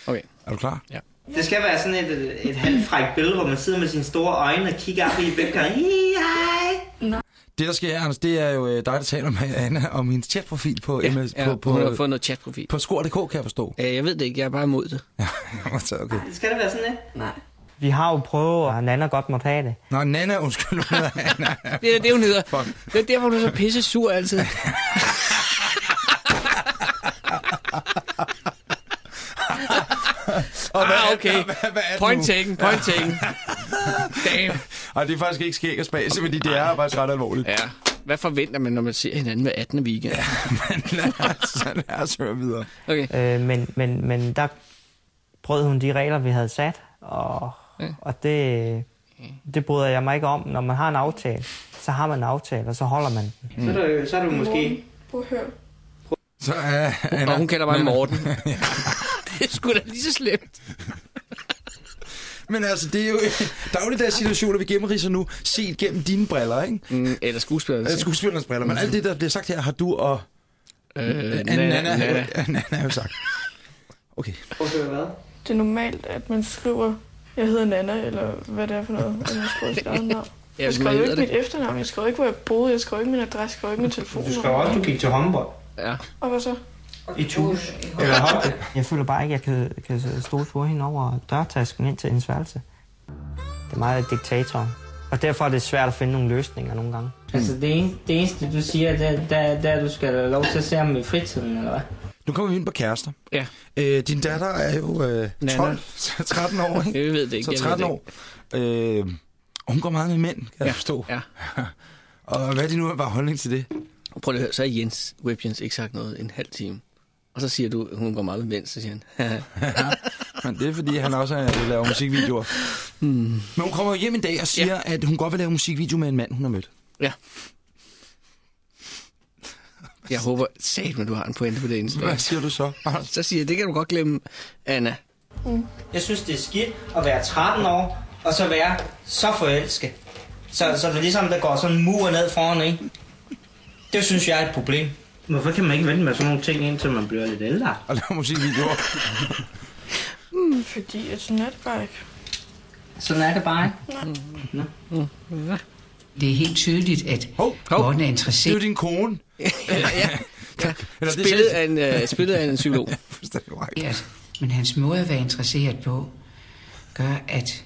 Okay. Er du klar? Ja. Det skal være sådan et, et, et halvfrækt billede, hvor man sidder med sine store øjne og kigger op i. Hi, hej. Det, der sker, Anders, det er jo øh, dig, der taler med Anna om hendes chatprofil på, Ja, MS, ja, på, på, hun har fået noget chatprofil. på skor.dk, kan jeg forstå. Ja, jeg ved det ikke, jeg er bare imod det. (laughs) Ja, så okay. Skal det være sådan et? Nej. Vi har jo prøvet, og Nana godt måtte have det. Nå, Nana, undskyld. (laughs) Anna. Det er det, hun hedder. Fuck. Det er derfor, du er så pisse sur altid. (laughs) Og ah, okay. Hvad, hvad, hvad er det Point nu? taken, point taken. Damn. Ej, det er faktisk ikke skæg og spas, fordi det er faktisk ret alvorligt. Ja. Hvad forventer man, når man ser hinanden med 18. weekend? Ja. Men lad os, lad os høre videre. Okay. Øh, men, men, men der brød hun de regler, vi havde sat, og, Ja. og det, det bryder jeg mig ikke om. Når man har en aftale, så har man en aftale, og så holder man den. Så, er det, så er det måske... Prøv at høre. Så er Anna... Og hun kalder mig Morten. det er sgu da lige så slemt. Men altså, det er jo dagligdags situationer, vi gennemriser nu, set gennem dine briller, ikke? Mm, eller skuespiller. Øh, Skuespillernes briller. Men alt det, der bliver sagt her, har du og... Øh, Anna, Nana, har jo sagt. Okay. hvad? Det er normalt, at man skriver, jeg hedder Nana, eller hvad det er for noget, (laughs) man skriver sit eget navn. Ja, Jeg hedder ikke det. mit efternavn, jeg skriver ikke, hvor jeg boede, jeg skriver ikke min adresse, jeg skriver ikke min telefon. Du skal også, du gik til håndbold. Ja. Og hvad så? I tus. Eller hockey. Jeg føler bare ikke, at jeg kan, kan stole på hende over dørtasken ind til hendes værelse. Det er meget diktatoren. Og derfor er det svært at finde nogle løsninger nogle gange. Altså det, en, det eneste, du siger, det, det, det er, at du skal have lov til at se ham i fritiden, eller hvad? Nu kommer vi ind på kærester. Ja. Øh, din datter er jo øh, Nana. 12, 13 år, ikke? (laughs) Jeg ved det ikke. Så jeg 13 ved det år. Øh, hun går meget med mænd, kan jeg Ja, forstå. ja. (laughs) og hvad er det nu bare holdning til det? Prøv lige at høre, så har Jens Webjens ikke sagt noget en halv time. Og så siger du, at hun går meget med mænd, så siger han. (laughs) Men det er, fordi han også er, laver musikvideoer. hmm. Men hun kommer hjem en dag og siger, ja. at hun godt vil lave musikvideo med en mand, hun har mødt. Ja. Jeg håber sat, men du har en pointe på det eneste. Hvad siger du så? (laughs) Så siger jeg, det kan du godt glemme, Anna. Jeg synes, det er skidt at være 13 år, og så være så forelsket. Så, så det er ligesom, der går sådan en mur ned foran, ikke? Det synes jeg er et problem. Hvorfor kan man ikke vente med sådan nogle ting, indtil man bliver lidt ældre? Og lave musikvideoer. Mm, fordi at sådan er det bare ikke. Sådan er det bare, Nej. Det er helt tydeligt, at Hov, Morten er det er interesseret. jo din kone. Ja, (laughs) ja. Eller er Spillet af en, uh, spillet af en psykolog. (laughs) Fuldstændig. Ja, men hans måde at være interesseret på, gør, at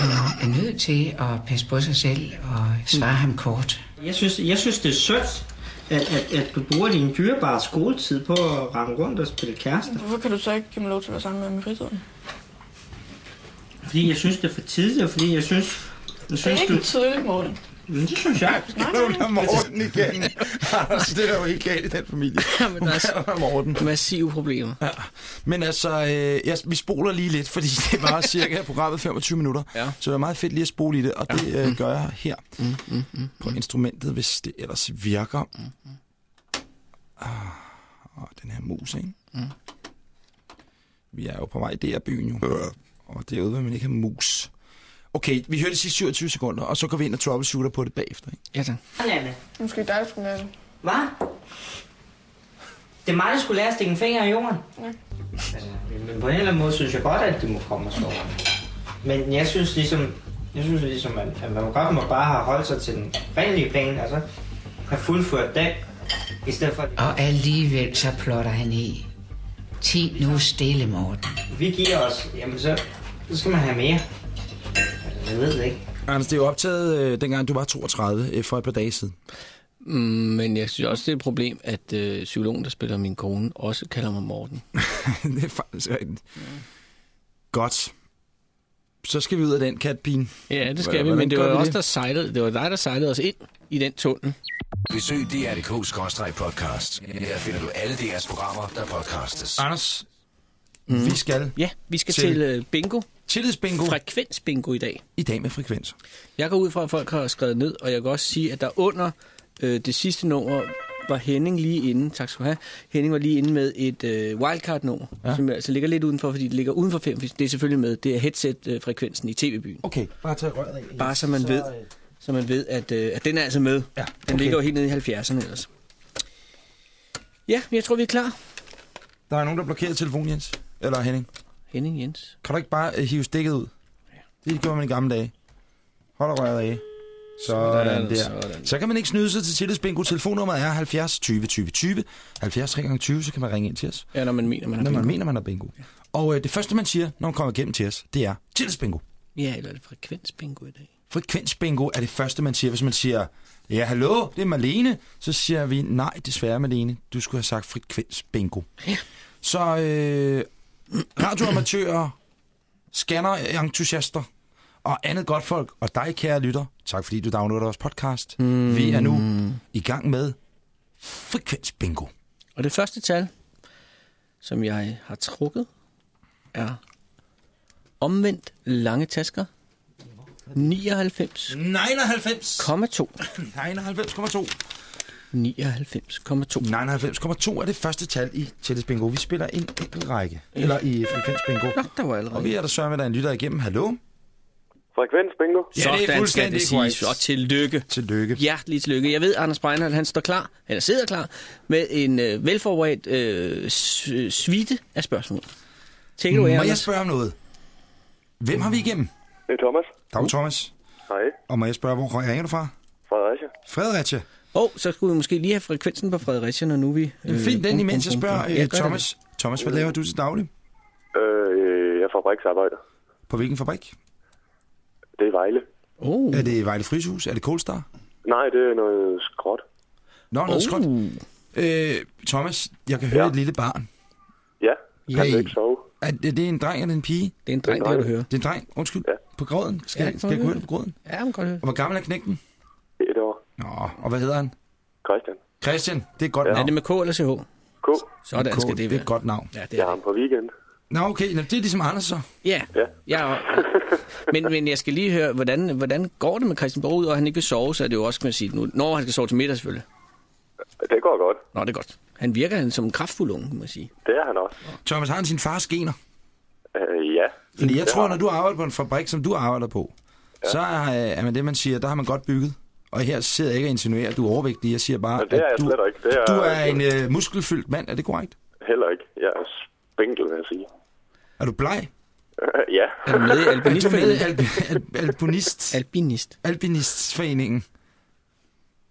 hun er nødt til at passe på sig selv og svare ham kort. Jeg synes, jeg synes det er synd, at, at, at du bruger din dyrebare skoletid på at rende rundt og spille kærester. Hvorfor kan du så ikke give mig lov til at være sammen med ham i fritiden? Fordi jeg synes, det er for tidligt, og fordi jeg synes... Jeg Det er synes, ikke du... tidligt, Morten. Men det synes jeg. Er der Morten igen. altså, det er der jo ikke galt i den familie. men der er Morten. Massive problemer. Ja. Men altså, øh, jeg, vi spoler lige lidt, fordi (laughs) det var cirka programmet 25 minutter. Ja. Så det er meget fedt lige at spole i det, og det øh, gør jeg her Mm, mm, mm. på instrumentet, hvis det ellers virker. Ah, og den her mus, ikke? Mm. Vi er jo på vej i DR-byen jo. Og derude vil man ikke have mus. Okay, vi hører de sidste 27 sekunder, og så går vi ind og troubleshooter på det bagefter. Ikke? Ja, tak. Anne, Måske dig, der skulle lære det. hvad? Det er mig, der skulle lære at stikke en finger i jorden. Ja. Altså, men på en eller anden måde synes jeg godt, at de må komme og slå. Men jeg synes ligesom, jeg synes ligesom at, at man godt må bare have holdt sig til den renlige plan, altså have fuldført den, i stedet for... Og alligevel så plotter han i. Ti nu stille, Morten. Vi giver os, jamen så, så skal man have mere. Jeg ved det ikke. Anders, det er jo optaget, øh, dengang du var 32, øh, for et par dage siden. Mm, men jeg synes også, det er et problem, at øh, psykologen, der spiller min kone, også kalder mig Morten. (laughs) det er faktisk rigtigt. Godt. Så skal vi ud af den katpine. Ja, det skal vi, Hvordan men det var vi også der sejlede, det var dig, der sejlede os ind i den tunnel. Besøg DR.dk-podcast. Her finder du alle DR's programmer, der podcastes. Anders, mm. vi skal... Ja, vi skal til, til uh, bingo. Tillidsbingo. Frekvensbingo i dag. I dag med frekvenser. Jeg går ud fra, at folk har skrevet ned, og jeg kan også sige, at der under øh, det sidste nummer var Henning lige inde, tak skal du have, Henning var lige inde med et øh, wildcard-nummer, Ja. som altså ligger lidt udenfor, fordi det ligger uden for 5, det er selvfølgelig med, det er headset-frekvensen i tv-byen. Okay, bare tag røret af. Bare så man ved, så man ved at, øh, at den er altså med. Ja, Den okay. ligger jo helt nede i 70'erne ellers. Ja, jeg tror, vi er klar. Der er nogen, der blokerer telefonen, Jens. Eller Henning. Henning Jens. Kan du ikke bare øh, hive stikket ud? Det gjorde man i gamle dage. Hold røret af. Sådan, Sådan, der. sådan. Så kan man ikke snyde sig til tillidsbingo. Telefonnummeret er 70 20 20 20. 70 3 gange 20, så kan man ringe ind til os. Ja, når man mener, man har Når man bingo. mener, man har bingo. Og øh, det første, man siger, når man kommer igennem til os, det er tillidsbingo. Ja, eller er det frekvensbingo i dag? Frekvensbingo er det første, man siger. Hvis man siger, ja, hallo, det er Marlene, så siger vi, nej, desværre Marlene, du skulle have sagt frekvensbingo. Ja. Så øh, radioamatører, scanner-entusiaster og andet godt folk, og dig, kære lytter, tak fordi du downloader vores podcast. Mm. Vi er nu i gang med frekvensbingo. Og det første tal, som jeg har trukket, er omvendt lange tasker. 99,2. 99,2. 99,2. 99,2. 99,2 er det første tal i tillidsbingo. Vi spiller en enkelt række. Eller i frekvensbingo. Nå, der var allerede. Og vi er der sørge med, at der er en lytter igennem. Hallo? Frekvens, bingo. Ja, det er Sådan fuldstændig skal det siges. Og tillykke. Tillykke. Hjerteligt tillykke. Jeg ved, Anders Breinholt, han står klar, eller sidder klar, med en øh, velforberedt øh, s- suite af spørgsmål. It away, Må jeg spørge om noget? Hvem har vi igennem? Det er Thomas. Dag, Thomas. Hej. Og må jeg spørge, hvor ringer du fra? Fredericia. Fredericia. Åh, oh, så skulle vi måske lige have frekvensen på Fredericia, når nu vi... Øh, Find den, imens jeg spørger Ja, øh, Thomas. Thomas, hvad laver du til daglig? Øh, jeg er fabriksarbejder. På hvilken fabrik? Det er Vejle. Oh. Er det Vejle Frishus? Er det Kolstar? Nej, det er noget skråt. Nå, noget Oh. skråt. Øh, Thomas, jeg kan høre Ja. et lille barn. Ja, Hey. kan du ikke sove? Er det, det er en dreng eller en pige? Det er en dreng, det kan du høre. Det er en dreng, undskyld. Ja. På gråden? Skal, Ja, ja, skal jeg kunne høre det på gråden? Ja, man kan godt høre. Og hvor gammel er knægten? Et år. Nå, og hvad hedder han? Christian. Christian, det er et godt Ja. Er navn. det med K eller CH? K. Sådan K, skal det det er være. et godt navn. Ja, det Jeg er har det. ham på weekend. Nå, okay, Nå, det er ligesom Anders så. Ja, Ja. ja. (laughs) men, men jeg skal lige høre, hvordan, hvordan går det med Christian Borg, ud, og han ikke vil sove, så er det jo også, kan man sige, nu, når han skal sove til middag selvfølgelig. Det går godt. Nå, det er godt. Han virker han som en kraftfuld unge, kan man sige. Det er han også. Thomas, har han sin fars gener? Øh, ja. Fordi jeg Det tror, har når du arbejder på en fabrik, som du arbejder på, ja. så er, er man det, man siger, der har man godt bygget. Og her sidder jeg ikke og insinuerer, at du er overvægtig. Jeg siger bare, Men det er at jeg du, slet ikke. Det er, du er en øh, muskelfyldt mand. Er det korrekt? Heller ikke. Jeg er spinkel, vil jeg sige. Er du bleg? Ja. Er du med i (laughs) Er (laughs) Alpinistforeningen? alp- alp- alpinist, Alpinist. Alpinistforeningen?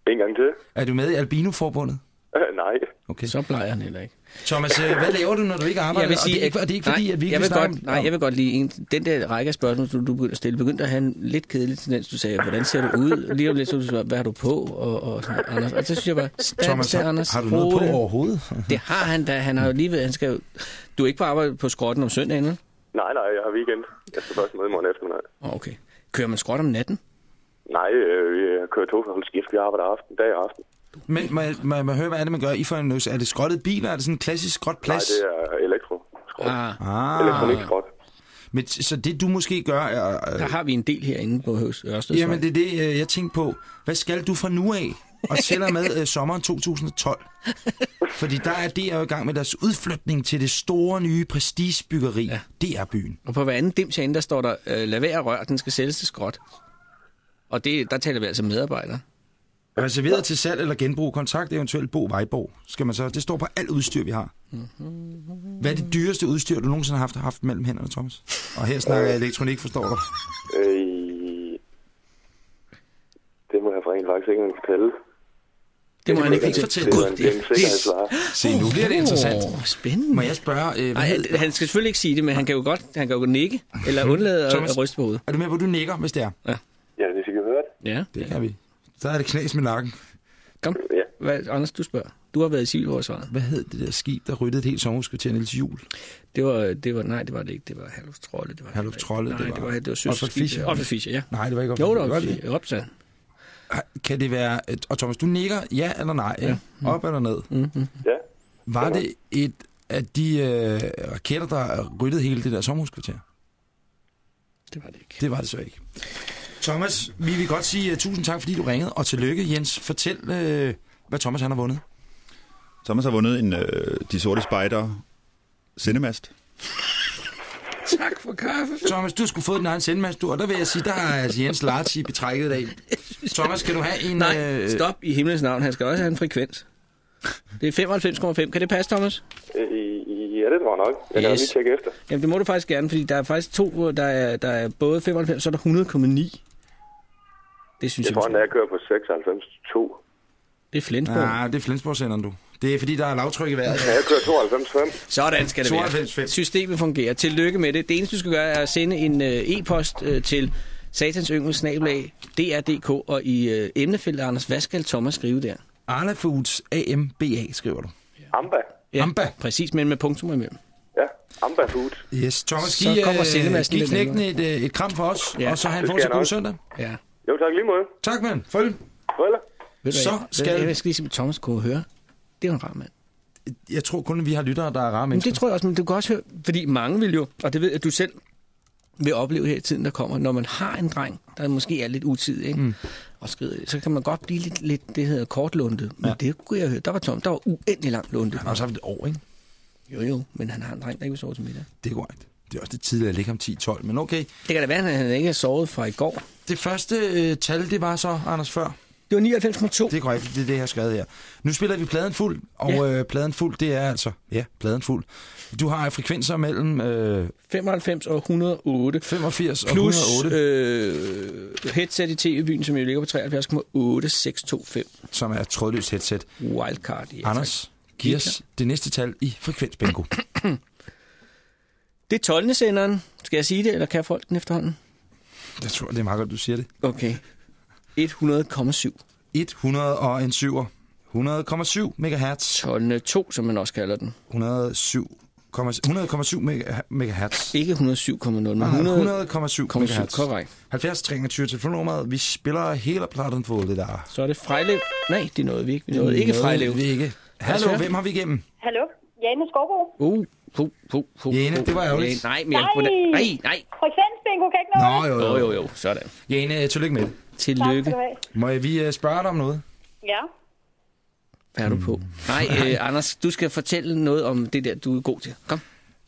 En gang til. Er du med i Albinoforbundet? (laughs) Nej. Okay. Så plejer han heller ikke. Thomas, øh, hvad laver du, når du ikke arbejder? Jeg vil sige, og det er ikke, og det er ikke fordi, nej, at vi ikke jeg vil godt, om... Nej, jeg vil godt lide en, den der række af spørgsmål, du, du begyndte at stille, begyndte at have en lidt kedelig tendens. Du sagde, hvordan ser du ud? Lige om lidt, så du sagde, hvad har du på? Og, og sådan, Anders. Og så synes jeg bare, Thomas, har, Anders, har du noget på overhovedet? Det har han da. Han har jo lige ved, han skal jo, Du er ikke på arbejde på skrotten om søndagen, vel? Nej, nej, jeg har weekend. Jeg skal først møde i morgen eftermiddag. Okay. Kører man skråt om natten? Nej, øh, jeg kører to for skift. Vi arbejder aften, dag og aften. Men må, jeg- må, jeg- må jeg høre, hvad er det, man gør? I får en, er det skrottet biler? Er det sådan en klassisk skråt plads? Nej, det er elektro. Ah, Ah. Elektronikskråt. Men, så det, du måske gør... Er, der har vi en del herinde på Ørsted. Jamen, det er det, øh, jeg tænkte på. Hvad skal du fra nu af? og tæller med øh, sommeren 2012. Fordi der er DR jo i gang med deres udflytning til det store nye prestigebyggeri, ja. DR-byen. Og på hver anden dims herinde, der står der, øh, lad være rør, den skal sælges til skråt. Og det, der taler vi altså medarbejdere. Reserveret til salg eller genbrug, kontakt eventuelt Bo Vejborg. Skal man så, det står på alt udstyr, vi har. Hvad er det dyreste udstyr, du nogensinde har haft, haft mellem hænderne, Thomas? Og her snakker jeg elektronik, forstår du? Øh, det må jeg for en faktisk ikke engang fortælle. Det må han ikke Det- fortælle. Det, det er en sikkerhedsvare. Se, nu bliver det interessant. Åh, spændende. Må jeg spørge... Øh, hvad Nej, han, skal selvfølgelig ikke sige det, men han kan jo godt han kan jo nikke, eller undlade at, Thomas, at ryste på hovedet. Er du med, hvor du nikker, hvis det er? Ja. Ja, hvis I kan høre det. Ja. Det kan vi. Så er det knas med nakken. Kom. Ja. Hvad, Anders, du spørger. Du har været i civilforsvaret. Hvad hed det der skib, der ryddede et helt sommerhuskvarter Niels Jul? Det var, det var, nej, det var det ikke. Det var Herluf Trolle. Det var Herluf Trolle, nej, det var- det var, det var søskibet. Fischer. Otford Fischer, ja. Nej, det var ikke Jo, Otford det var Fischer. Fischer. Kan det være... Og Thomas, du nikker ja eller nej? Ja. Op eller ned? Mm-hmm. Ja. Var det et af de øh, raketter, der ryddede hele det der sommerhuskvarter? Det var det ikke. Det var det så ikke. Thomas, vi vil godt sige uh, tusind tak, fordi du ringede, og tillykke, Jens. Fortæl, uh, hvad Thomas han har vundet. Thomas har vundet en øh, De Sorte Spejder sendemast. Tak for kaffe. Thomas, du skulle få den egen sendmast, du, og der vil jeg sige, der har altså Jens Larti betrækket af. Thomas, skal du have en... Nej, øh, stop i himlens navn. Han skal også have en frekvens. Det er 95,5. Kan det passe, Thomas? Øh, ja, det tror jeg nok. Jeg kan Yes. lige tjekke efter. Jamen, det må du faktisk gerne, fordi der er faktisk to, der er, der er både 95, så er der 100,9. Det synes Jeg jeg, tror, jeg at jeg kører på 96,2. det er Flensborg. Nej, det er Flensborg-senderen, du. Det er fordi, der er lavtryk i vejret. Ja, jeg kører 92,5. Sådan skal det 92,5. være. Systemet fungerer. Tillykke med det. Det eneste, du skal gøre, er at sende en øh, e-post øh, til satansyngel dr.dk, og i øh, emnefeltet, Anders, hvad skal Thomas skrive der? Arla Foods AMBA, skriver du. Amba. Ja, Amba. Præcis, men med punktum imellem. Ja, Amba Food. Yes, Thomas, Så giv, kommer øh, giv knægten et, øh, et kram for os, Ja, og så have en det skal fortsat jeg god søndag. Ja. Jo, tak lige måde. Tak, mand. Følg. Du Så skal- Jeg, jeg skal lige sige, at Thomas kunne høre. Det er jo en rar mand. Jeg tror kun, at vi har lyttere, der er rare Men mennesker. det tror jeg også, men du kan også høre, fordi mange vil jo, og det ved at du selv vil opleve her i tiden, der kommer, når man har en dreng, der måske er lidt utidig, ikke? Mm. og skrider, så kan man godt blive lidt, lidt det hedder kortlundet. Men ja. det kunne jeg høre. Der var Tom, der var uendelig langt lundet. Han har også haft et år, ikke? Jo, jo, men han har en dreng, der ikke vil sove til middag. Det er korrekt. Det er også lidt tidligt at ligge om 10-12, men okay. Det kan da være, at han ikke har sovet fra i går. Det første øh, tal, det var så, Anders, før. Det var 99,2. Det er korrekt, det er det, jeg har skrevet her. Nu spiller vi pladen fuld, og Ja. øh, pladen fuld, det er altså, ja, pladen fuld. Du har frekvenser mellem øh, 95 og 108. 85 og Plus 108, øh, headset i TV-byen, som jo ligger på 73,8625. som er et trådløst headset. Wildcard. Ja, Anders, giv os det næste tal i frekvensbingo. (clears throat) Det er 12. senderen. Skal jeg sige det, eller kan folk den efterhånden? Jeg tror, det er meget godt, du siger det. Okay. 100,7. 100 og en 7'er. 100,7 MHz. 12. 2, som man også kalder den. 107 100,7 mega- megahertz. Ikke 107,0, men Nej, 100. 100,7 megahertz. korrekt. 70 23 telefonnummeret. Vi spiller hele pladen for det der. Så er det Frejlev. Nej, det nåede vi ikke. Vi nåede ikke Frejlev. Vi ikke. Hallo, Hvad så? hvem har vi igennem? Hallo? Jane Skovbo? Uh, pu, pu, pu, Jane, pu. det var ærgerligt. Nej, men jeg, nej, nej. Frekvensbingo kan ikke nå Nå, jo, Jo, jo, jo. Sådan. Jane, tillykke med det. Tillykke. Må jeg, vi øh, spørge dig om noget? Ja. Hvad er du på? Nej, øh, Anders, du skal fortælle noget om det der, du er god til. Kom.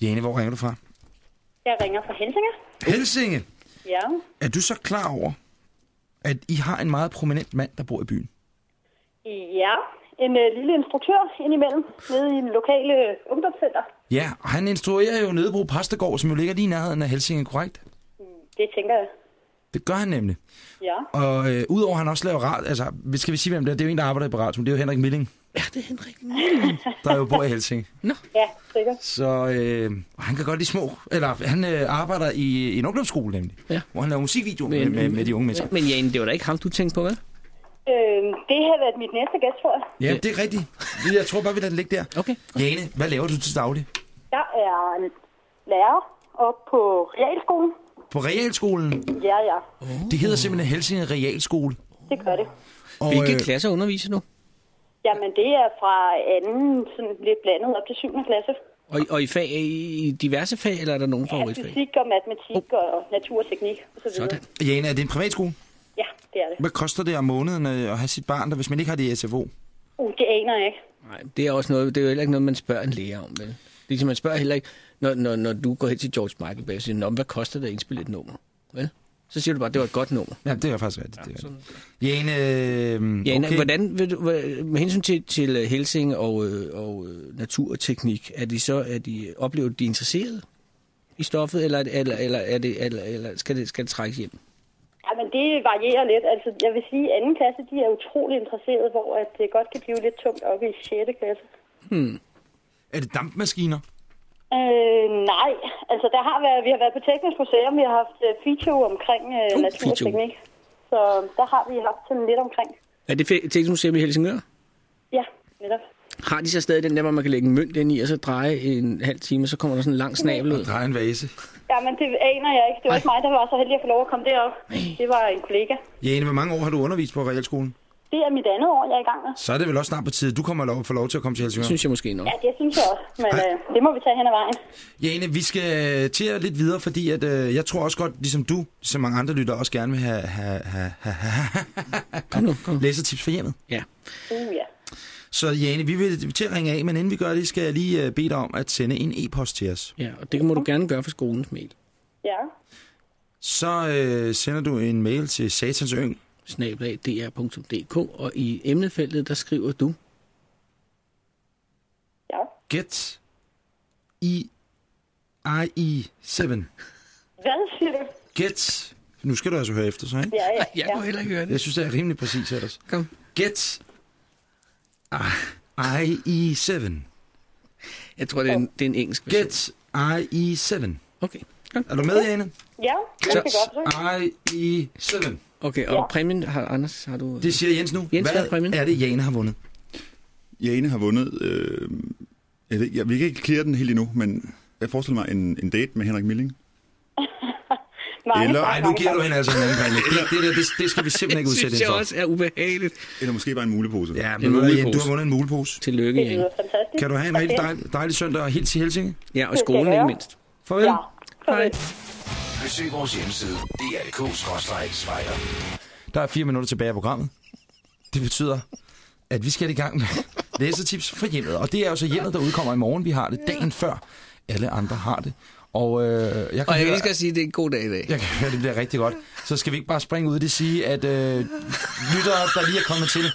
Jane, hvor ringer du fra? Jeg ringer fra Helsinge. Helsinge. Ja. Er du så klar over, at I har en meget prominent mand, der bor i byen? Ja. En uh, lille instruktør indimellem, nede i den lokale øh, ungdomscenter. Ja, og han instruerer jo Nødebro Præstegård, som jo ligger lige i nærheden af Helsinge, korrekt? Det tænker jeg. Det gør han nemlig. Ja. Og øh, udover at han også laver rat, altså, skal vi sige, hvem det er? Det er jo en, der arbejder på radio, det er jo Henrik Milling, Ja, det er Henrik Milling. (laughs) der jo bor i Helsinge. Ja, sikkert. Så øh, og han kan godt lide små, eller han øh, arbejder i, i en ungdomsskole nemlig, Ja. hvor han laver musikvideo med, med, med de unge mennesker. Men Jane, det var da ikke ham, du tænkte på, hvad? Øh, det har været mit næste gæst, tror jeg. Ja, det er rigtigt. Jeg tror bare, vi lader det ligge der. Okay. Jane, hvad laver du til daglig? Jeg er lærer op på realskolen. På realskolen. Ja, ja. Det hedder simpelthen Helsinge Realskole. Det gør det. Og, Hvilke øh, klasser underviser du? Jamen, det er fra anden, sådan lidt blandet op til 7. klasse. Og, og i, fag, i diverse fag, eller er der nogen Ja, favoritfag? fysik og matematik og natur og teknik og så videre. Sådan. Jane, er det en privatskole? Ja, det er det. Hvad koster det om måneden at have sit barn der, hvis man ikke har det i SFO? Uh, det aner jeg ikke. Nej, det er også noget, det er jo heller ikke noget, man spørger en læge om, vel? Ligesom man spørger heller ikke, når, når, når du går hen til George Michael bag og siger, "Nå, hvad koster det at indspille et nummer? Vel? Så siger du bare, det var et godt nummer. Ja, det er faktisk rigtigt. Ja, det er Jane, øh, Jane, okay. hvordan, vil du, med hensyn til, til Helsing og, øh, og øh, naturteknik, er de så, er de, oplever de interesseret i stoffet, eller, er eller, eller, er det, eller, eller skal, det, skal det trækkes hjem? Ja, men det varierer lidt. Altså, jeg vil sige, at anden klasse, de er utrolig interesserede, hvor at det godt kan blive lidt tungt oppe i 6. klasse. Hmm. Er det dampmaskiner? Øh, nej, altså der har været, vi har været på Teknisk Museum, vi har haft feature omkring uh, Uh, natur og feature. teknik. Så der har vi haft sådan lidt omkring. Er det Teknisk Museum i Helsingør? Ja, netop. Har de så stadig den der, hvor man kan lægge en mønt ind i, og så dreje en halv time, og så kommer der sådan en lang snabel ud? Dreje en vase. Ja, men det aner jeg ikke. Det var ikke mig, der var så heldig at få lov at komme derop. Det var en kollega. Jane, hvor mange år har du undervist på realskolen? Det er mit andet år, jeg er i gang med. Så er det vel også snart på tide, du kommer lov, får lov til at komme til Helsingør. Synes jeg måske nok. Ja, det synes jeg også. Men øh, det må vi tage hen ad vejen. Jane, vi skal til jer lidt videre, fordi at, øh, jeg tror også godt, ligesom du, som mange andre lytter, også gerne vil have, have, have, have, have kom nu, kom. læsertips for hjemmet. Ja. Uh, ja. Så Jane, vi vil til at ringe af, men inden vi gør det, skal jeg lige øh, bede dig om at sende en e-post til os. Ja, og det må du gerne gøre for skolens mail. Ja. Så øh, sender du en mail til satansyng, snablag.dr.dk, og i emnefeltet, der skriver du, Ja. get i IE7. Hvad siger du? Get, nu skal du altså høre efter så, ikke? Ja, ja. Jeg kunne heller ikke høre det. Jeg synes, det er rimelig præcis ellers. Kom. Get IE7. Jeg tror, det er en, det er en engelsk Get IE7. Okay. Er du med, Jane? Ja, det kan godt så. IE7. Okay, og Ja. præmien har Anders, har du... Det siger Jens nu. Jens, hvad er Hvad præmien? er det, Jane har vundet? Jane har vundet... Øh, jeg, ved, jeg, vi kan ikke klare den helt endnu, men jeg forestiller mig en, en date med Henrik Milling. Mange Eller- Nej, nu giver du hende altså en anden præmie. Det, det, der, det, det skal vi simpelthen ikke Det udsætte synes hende jeg for. også er ubehageligt. Eller måske bare en mulepose. Ja, En men hvad, Jane, du mulepose. har vundet en mulepose. Tillykke, Det fantastisk. Kan du have en rigtig det. dejlig, dejlig søndag og helt til Helsinge? Ja, og Det skolen jeg ikke mindst. Farvel. Ja. Hej. Besøg vores hjemmeside, dr.dk-spejder. Der er fire minutter tilbage af programmet. Det betyder, at vi skal i gang med læsetips for hjemmet. Og det er jo så hjemmet, der udkommer i morgen. Vi har det dagen før. Alle andre har det. Og, øh, jeg kan Og jeg høre, skal sige, at det er en god dag i dag. jeg kan høre, det bliver rigtig godt. Så skal vi ikke bare springe ud i og sige, at øh, lyttere, der lige er kommet til,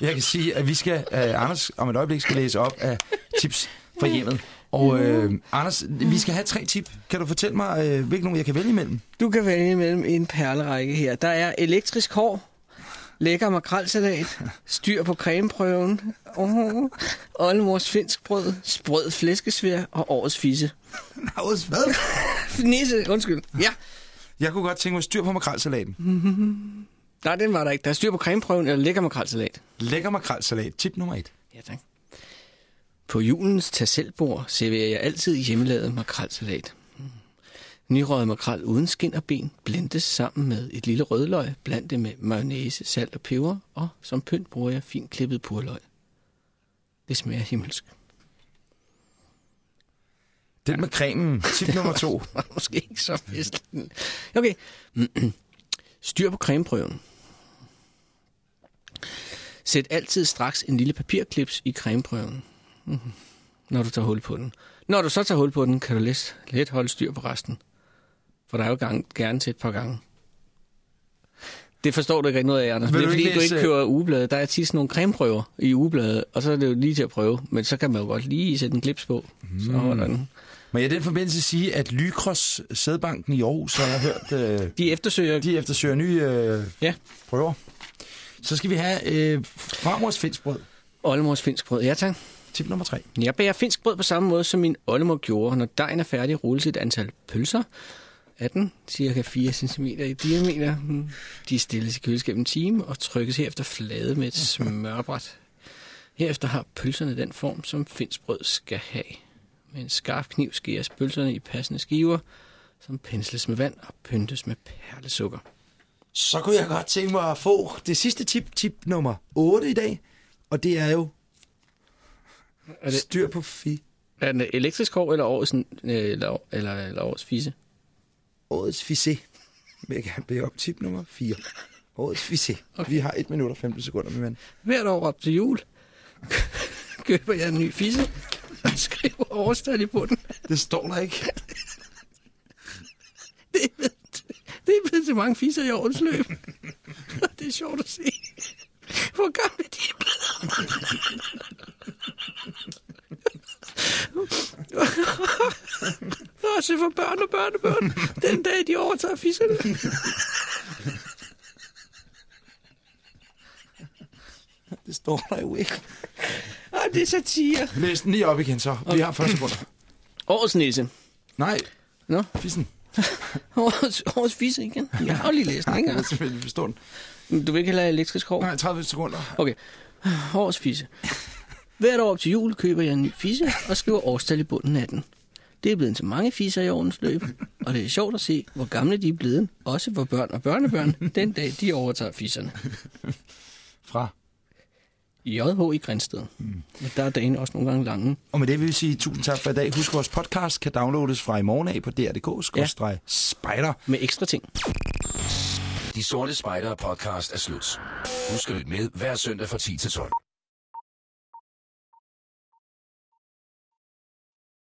jeg kan sige, at vi skal, øh, Anders om et øjeblik skal læse op af tips for hjemmet. Og øh, Anders, vi skal have tre tip. Kan du fortælle mig, øh, hvilke nogle jeg kan vælge imellem? Du kan vælge mellem en perlerække her. Der er elektrisk hår, lækker makrelsalat, styr på cremeprøven, oh, oldemors finskbrød, sprød flæskesvær og årets fisse. (laughs) Årets hvad? Nisse, undskyld. Ja. Jeg kunne godt tænke mig styr på makrelsalaten. Nej, den var der ikke. Der er styr på cremeprøven eller lækker makrelsalat. Lækker makrelsalat. Tip nummer et. Ja, tak. På julens tasselbord serverer jeg altid hjemmelavet makrelsalat. Nyrøget makrel uden skin og ben blendes sammen med et lille rødløg, blandt det med mayonnaise, salt og peber, og som pynt bruger jeg fint klippet purløg. Det smager himmelsk. Den med cremen. Tip nummer to. (laughs) måske ikke så fest. Okay. (clears throat) Styr på cremeprøven. Sæt altid straks en lille papirklips i cremeprøven, Mhm. når du tager hul på den. Når du så tager hul på den, kan du let, let holde styr på resten. For der er jo gang, gerne til et par gange. Det forstår du ikke rigtig noget af, Anders. Vil Det er fordi, ikke du læse- ikke kører ugebladet. Der er tit sådan nogle cremeprøver i ugebladet, og så er det jo lige til at prøve. Men så kan man jo godt lige sætte en klips på. Så holder den. Må jeg i den forbindelse sige, at Lykros Sædbanken i Aarhus, har jeg hørt, øh, De eftersøger... de eftersøger nye øh, Ja. prøver. Så skal vi have øh, farmors finskbrød. Oldemors finsk brød. Ja, tak. Tip nummer tre. Jeg bager finsk brød på samme måde, som min oldemor gjorde. Når dejen er færdig, rulles et antal pølser. 18, cirka 4 cm i diameter. Hmm. De stilles i køleskabet en time og trykkes herefter flade med et smørbræt. Herefter har pølserne den form, som finsk brød skal have. Med en skarp kniv skæres pølserne i passende skiver, som pensles med vand og pyntes med perlesukker. Så kunne jeg godt tænke mig at få det sidste tip, tip nummer 8 i dag. Og det er jo Er det, styr på fi. er det elektrisk hår eller årets, øh, eller, eller, eller årets fisse? Årets fisse. Vil jeg gerne bede op tip nummer 4. Årets fisse. Okay. Vi har 1 minut og 15 sekunder, min ven. Hvert år op til jul køber jeg en ny fisse og skriver årstal i bunden. Det står der ikke. Det er blevet, det er blevet til mange fisser i årens løb. Det er sjovt at se, hvor gamle de er blevet. Også for børn og børnebørn, den dag de overtager fisserne. Det står der jo ikke. Ej, det er satire. Læs den lige op igen så. Vi har 40 sekunder. Årets nisse. Nej. Nå? Fissen. (laughs) Årets, årets fisse igen. Jeg har jo lige læst den, ikke? Jeg kan selvfølgelig forstå den. Du vil ikke heller have elektrisk hår? Nej, 30 sekunder. Okay. Årets fisse. Hvert år op til jul køber jeg en ny fisse og skriver årstal i bunden af den. Det er blevet til mange fisser i årens løb, og det er sjovt at se, hvor gamle de er blevet, også for børn og børnebørn, den dag de overtager fisserne. Fra? JH i Grænsted. Mm. Der er dagen også nogle gange lange. Og med det vil vi sige tusind tak for i dag. Husk, vores podcast kan downloades fra i morgen af på dr.dk. Spider. Med ekstra ting. De Sorte Spejdere podcast er slut. Husk at lytte med hver søndag fra 10 til 12.